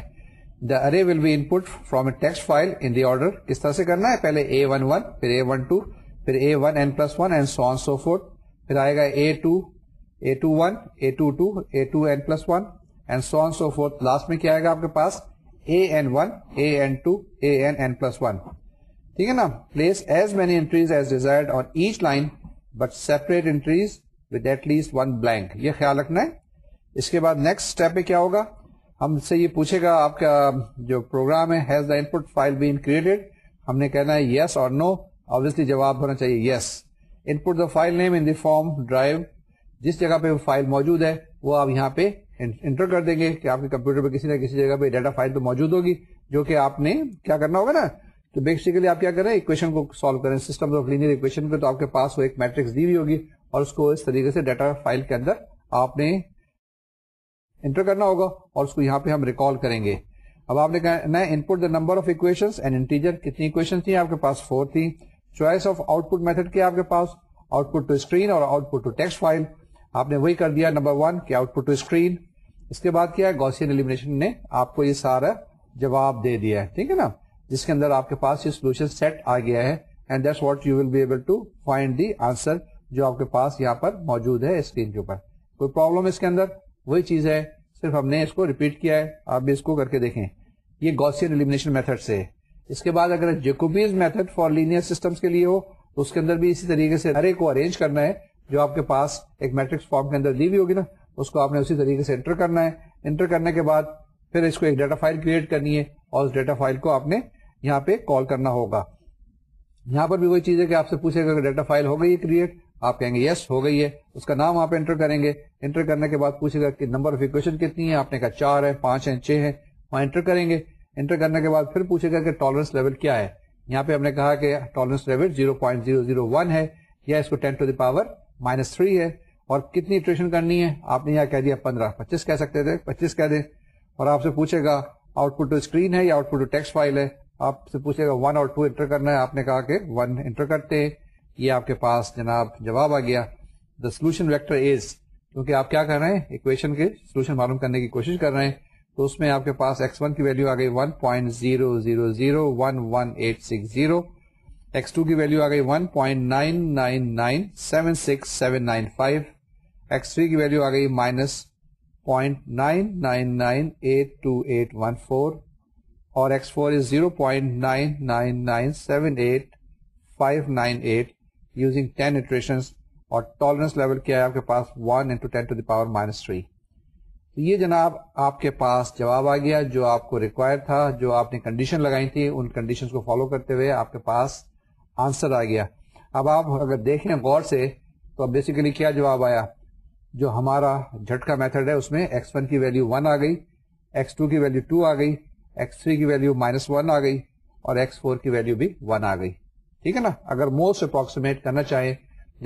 the array will be input from a text file in the order کس طرح سے کرنا ہے پہلے اے ون ون پھر اے ون ٹو پھر A one N plus one and so on so forth پھر آئے گا A two A two one A two two A two N plus one and so so forth last میں کیا آئے گا آپ کے پاس A N one A N two A N N plus one ٹھیک ہے نا place as many entries as on each line but separate entries with at least one blank یہ خیال رکھنا ہے اس کے بعد نیکسٹ اسٹیپ کیا ہوگا ہم سے یہ پوچھے گا آپ کا جو پروگرام ہے has the input file been created ہم نے کہنا ہے یس اور نو آبیسلی جواب ہونا چاہیے yes input the file name in form drive جس جگہ پہ وہ فائل موجود ہے وہ آپ یہاں پہ انٹر کر دیں گے کہ آپ کے کمپیوٹر پہ کسی نہ کسی جگہ پہ ڈیٹا فائل تو موجود ہوگی جو کہ آپ نے کیا کرنا ہوگا نا تو بیسیکلی آپ کیا کریں اکویشن کو سالو کریں سسٹم آف لینئر اکویشن پہ تو آپ کے پاس وہ ایک میٹرکس دی ہوئی ہوگی اور اس کو اس طریقے سے ڈیٹا فائل کے اندر آپ نے انٹر کرنا ہوگا اور اس کو یہاں پہ ہم ریکال کریں گے اب آپ نے کہا ہے input the number of equation and integer کتنی اکویشن تھیں آپ کے پاس فور تھیں choice of output method کیا آپ کے پاس آؤٹ پٹ ٹو اسکرین اور output to text file آپ نے وہی کر دیا نمبر ون کہ آؤٹ پٹ ٹو اسکرین اس کے بعد کیا ہے گوسین ایلیمنیشن نے آپ کو یہ سارا جواب دے دیا ہے ہے ٹھیک نا جس کے اندر آپ کے پاس یہ سولوشن سیٹ آ گیا ہے and what you will be able to find the answer جو آپ کے پاس یہاں پر موجود ہے اسکرین کے اوپر کوئی پرابلم اس کے اندر وہی چیز ہے صرف ہم نے اس کو ریپیٹ کیا ہے آپ بھی اس کو کر کے دیکھیں یہ گوسین ایلیمنیشن میتھڈ سے اس کے بعد اگر Jacobi's method for linear systems کے لیے ہو تو اس کے اندر بھی اسی طریقے سے ہر ایک کو ارینج کرنا ہے جو آپ کے پاس ایک میٹرکس فارم کے اندر دی ہوئی ہوگی نا اس کو آپ نے اسی طریقے سے انٹر کرنا ہے انٹر کرنے کے بعد پھر اس کو ایک ڈیٹا فائل کریٹ کرنی ہے اور اس ڈیٹا فائل کو آپ نے یہاں پہ کال کرنا ہوگا یہاں پر بھی وہی چیز ہے کہ آپ سے پوچھے گا کہ ڈیٹا فائل ہو گئی ہے کریٹ آپ کہیں گے یس ہو گئی ہے اس کا نام آپ انٹر انٹر کریں گے کرنے کے بعد پوچھے گا کہ نمبر آف اکویشن کتنی ہے آپ نے کہا چار ہے پانچ ہیں چھ ہے وہاں انٹر کریں گے انٹر کرنے کے بعد پھر پوچھے گا کہ ٹالرنس لیول کیا ہے یہاں پہ ہم نے کہا کہ ٹالرنس لیول 0.001 ہے یا اس کو 10 to the power minus three ہے اور کتنی اٹریشن کرنی ہے آپ نے یہاں کہہ دیا پندرہ پچیس کہہ سکتے تھے پچیس کہہ دیں اور آپ سے پوچھے گا آؤٹ پٹ ٹو اسکرین ہے یا output to text file ہے آپ سے پوچھے گا ون اور ٹو انٹر کرنا ہے آپ نے کہا کہ ون انٹر کرتے ہیں یہ آپ کے پاس جناب جواب آ گیا دا سولوشن ویکٹر از کیونکہ آپ کیا کر رہے ہیں اکویشن کے سولوشن معلوم کرنے کی کوشش کر رہے ہیں تو اس میں آپ کے پاس ایکس ون کی ویلو آ گئی one point zero zero zero one one eight six zero X two کی ویلو آ گئی one point nine nine nine seven six seven nine five X three کی ویلو آ گئی minus point nine nine nine eight two eight one four اور X four is zero point nine nine nine seven eight five nine eight using ten iterations اور tolerance level کیا ہے آپ کے پاس one into ten to the power minus three یہ جناب آپ کے پاس جواب آ گیا جو آپ کو ریکوائر تھا جو آپ نے کنڈیشن لگائی تھی ان کنڈیشن کو فالو کرتے ہوئے آپ کے پاس آنسر آ گیا اب آپ اگر دیکھیں غور سے تو بیسیکلی کیا جواب آیا جو ہمارا جھٹکا میتھڈ ہے اس میں ایکس ون کی ویلو ون آ گئی ایکس ٹو کی ویلو ٹو آ گئی ایکس تھری کی ویلو مائنس ون آ گئی اور ایکس فور کی ویلو بھی ون آ گئی ٹھیک ہے نا اگر موسٹ اپروکسیمیٹ کرنا چاہیں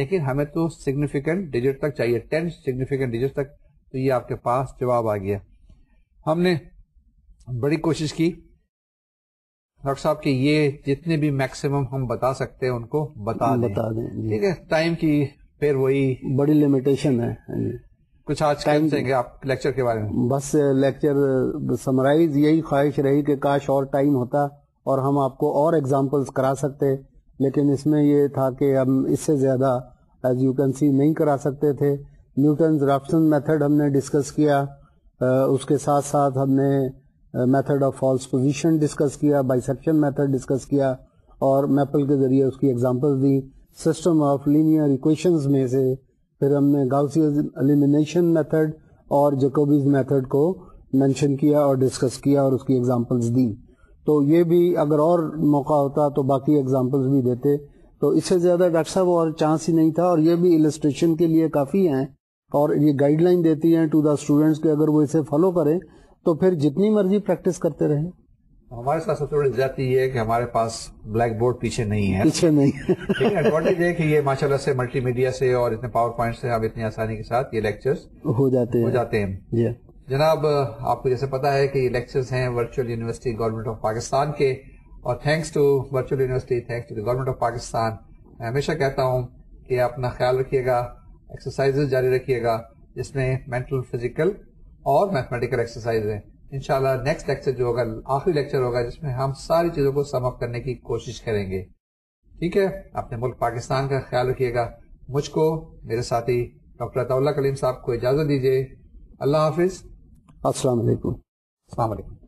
لیکن ہمیں تو سگنیفیکینٹ ڈیجٹ تک چاہیے ٹین سیگنیفیکینٹ ڈیجٹ تک تو یہ آپ کے پاس جواب آ گیا ہم نے بڑی کوشش کی ڈاکٹر صاحب کہ یہ جتنے بھی میکسیمم ہم بتا سکتے ہیں ان کو بتا دیں جی۔ ٹھیک ہے ٹائم کی پھر وہی بڑی لمیٹیشن ہے کچھ ٹائم دیں گے بس لیکچر سمرائز یہی خواہش رہی کہ کاش اور ٹائم ہوتا اور ہم آپ کو اور ایگزامپلس کرا سکتے لیکن اس میں یہ تھا کہ ہم اس سے زیادہ ایز یو کین سی نہیں کرا سکتے تھے نیوٹنز رافسن میتھڈ ہم نے ڈسکس کیا اس کے ساتھ ساتھ ہم نے method of false position discuss کیا بائیسیکشن میتھڈ ڈسکس کیا اور میپل کے ذریعے اس کی example the system of linear equations میں سے پھر ہم نے گاؤسیز گاؤمینیشن میتھڈ اور جیکوبیز میتھڈ کو مینشن کیا اور ڈسکس کیا اور اس کی ایگزامپلس دی تو یہ بھی اگر اور موقع ہوتا تو باقی اگزامپلس بھی دیتے تو اس سے زیادہ ڈاکٹر صاحب اور چانس ہی نہیں تھا اور یہ بھی السٹریشن کے لیے کافی ہیں اور یہ گائیڈ لائن دیتی ہیں ٹو دا اسٹوڈینٹس کہ اگر وہ اسے فالو کریں تو پھر جتنی مرضی پریکٹس کرتے رہیں ہمارے ساتھ سب سے بڑی زیادتی یہ ہمارے پاس بلیک بورڈ پیچھے نہیں ہے پیچھے نہیں ایڈوانٹیج ہے کہ یہ ماشاء اللہ سے ملٹی میڈیا سے اور اتنے پاور پوائنٹ سے اتنی آسانی کے ساتھ یہ لیکچرز ہو جاتے ہیں جی۔ جناب آپ کو جیسے پتا ہے کہ یہ لیکچرز ہیں Virtual University government of Pakistan کے اور thanks to Virtual University thanks the government of Pakistan میں ہمیشہ کہتا ہوں کہ اپنا خیال رکھیے گا ایکسرسائز جاری رکھیے گا جس میں مینٹل فزیکل اور میتھمیٹیکل ایکسرسائز ہیں ان شاء اللہ نیکسٹ لیکچر جو ہوگا آخری لیکچر ہوگا جس میں ہم ساری چیزوں کو سم اپ کرنے کی کوشش کریں گے ٹھیک ہے اپنے ملک پاکستان کا خیال رکھیے گا مجھ کو میرے ساتھی ڈاکٹر اللہ کلیم صاحب کو اجازت دیجیے اللہ حافظ السلام علیکم السلام علیکم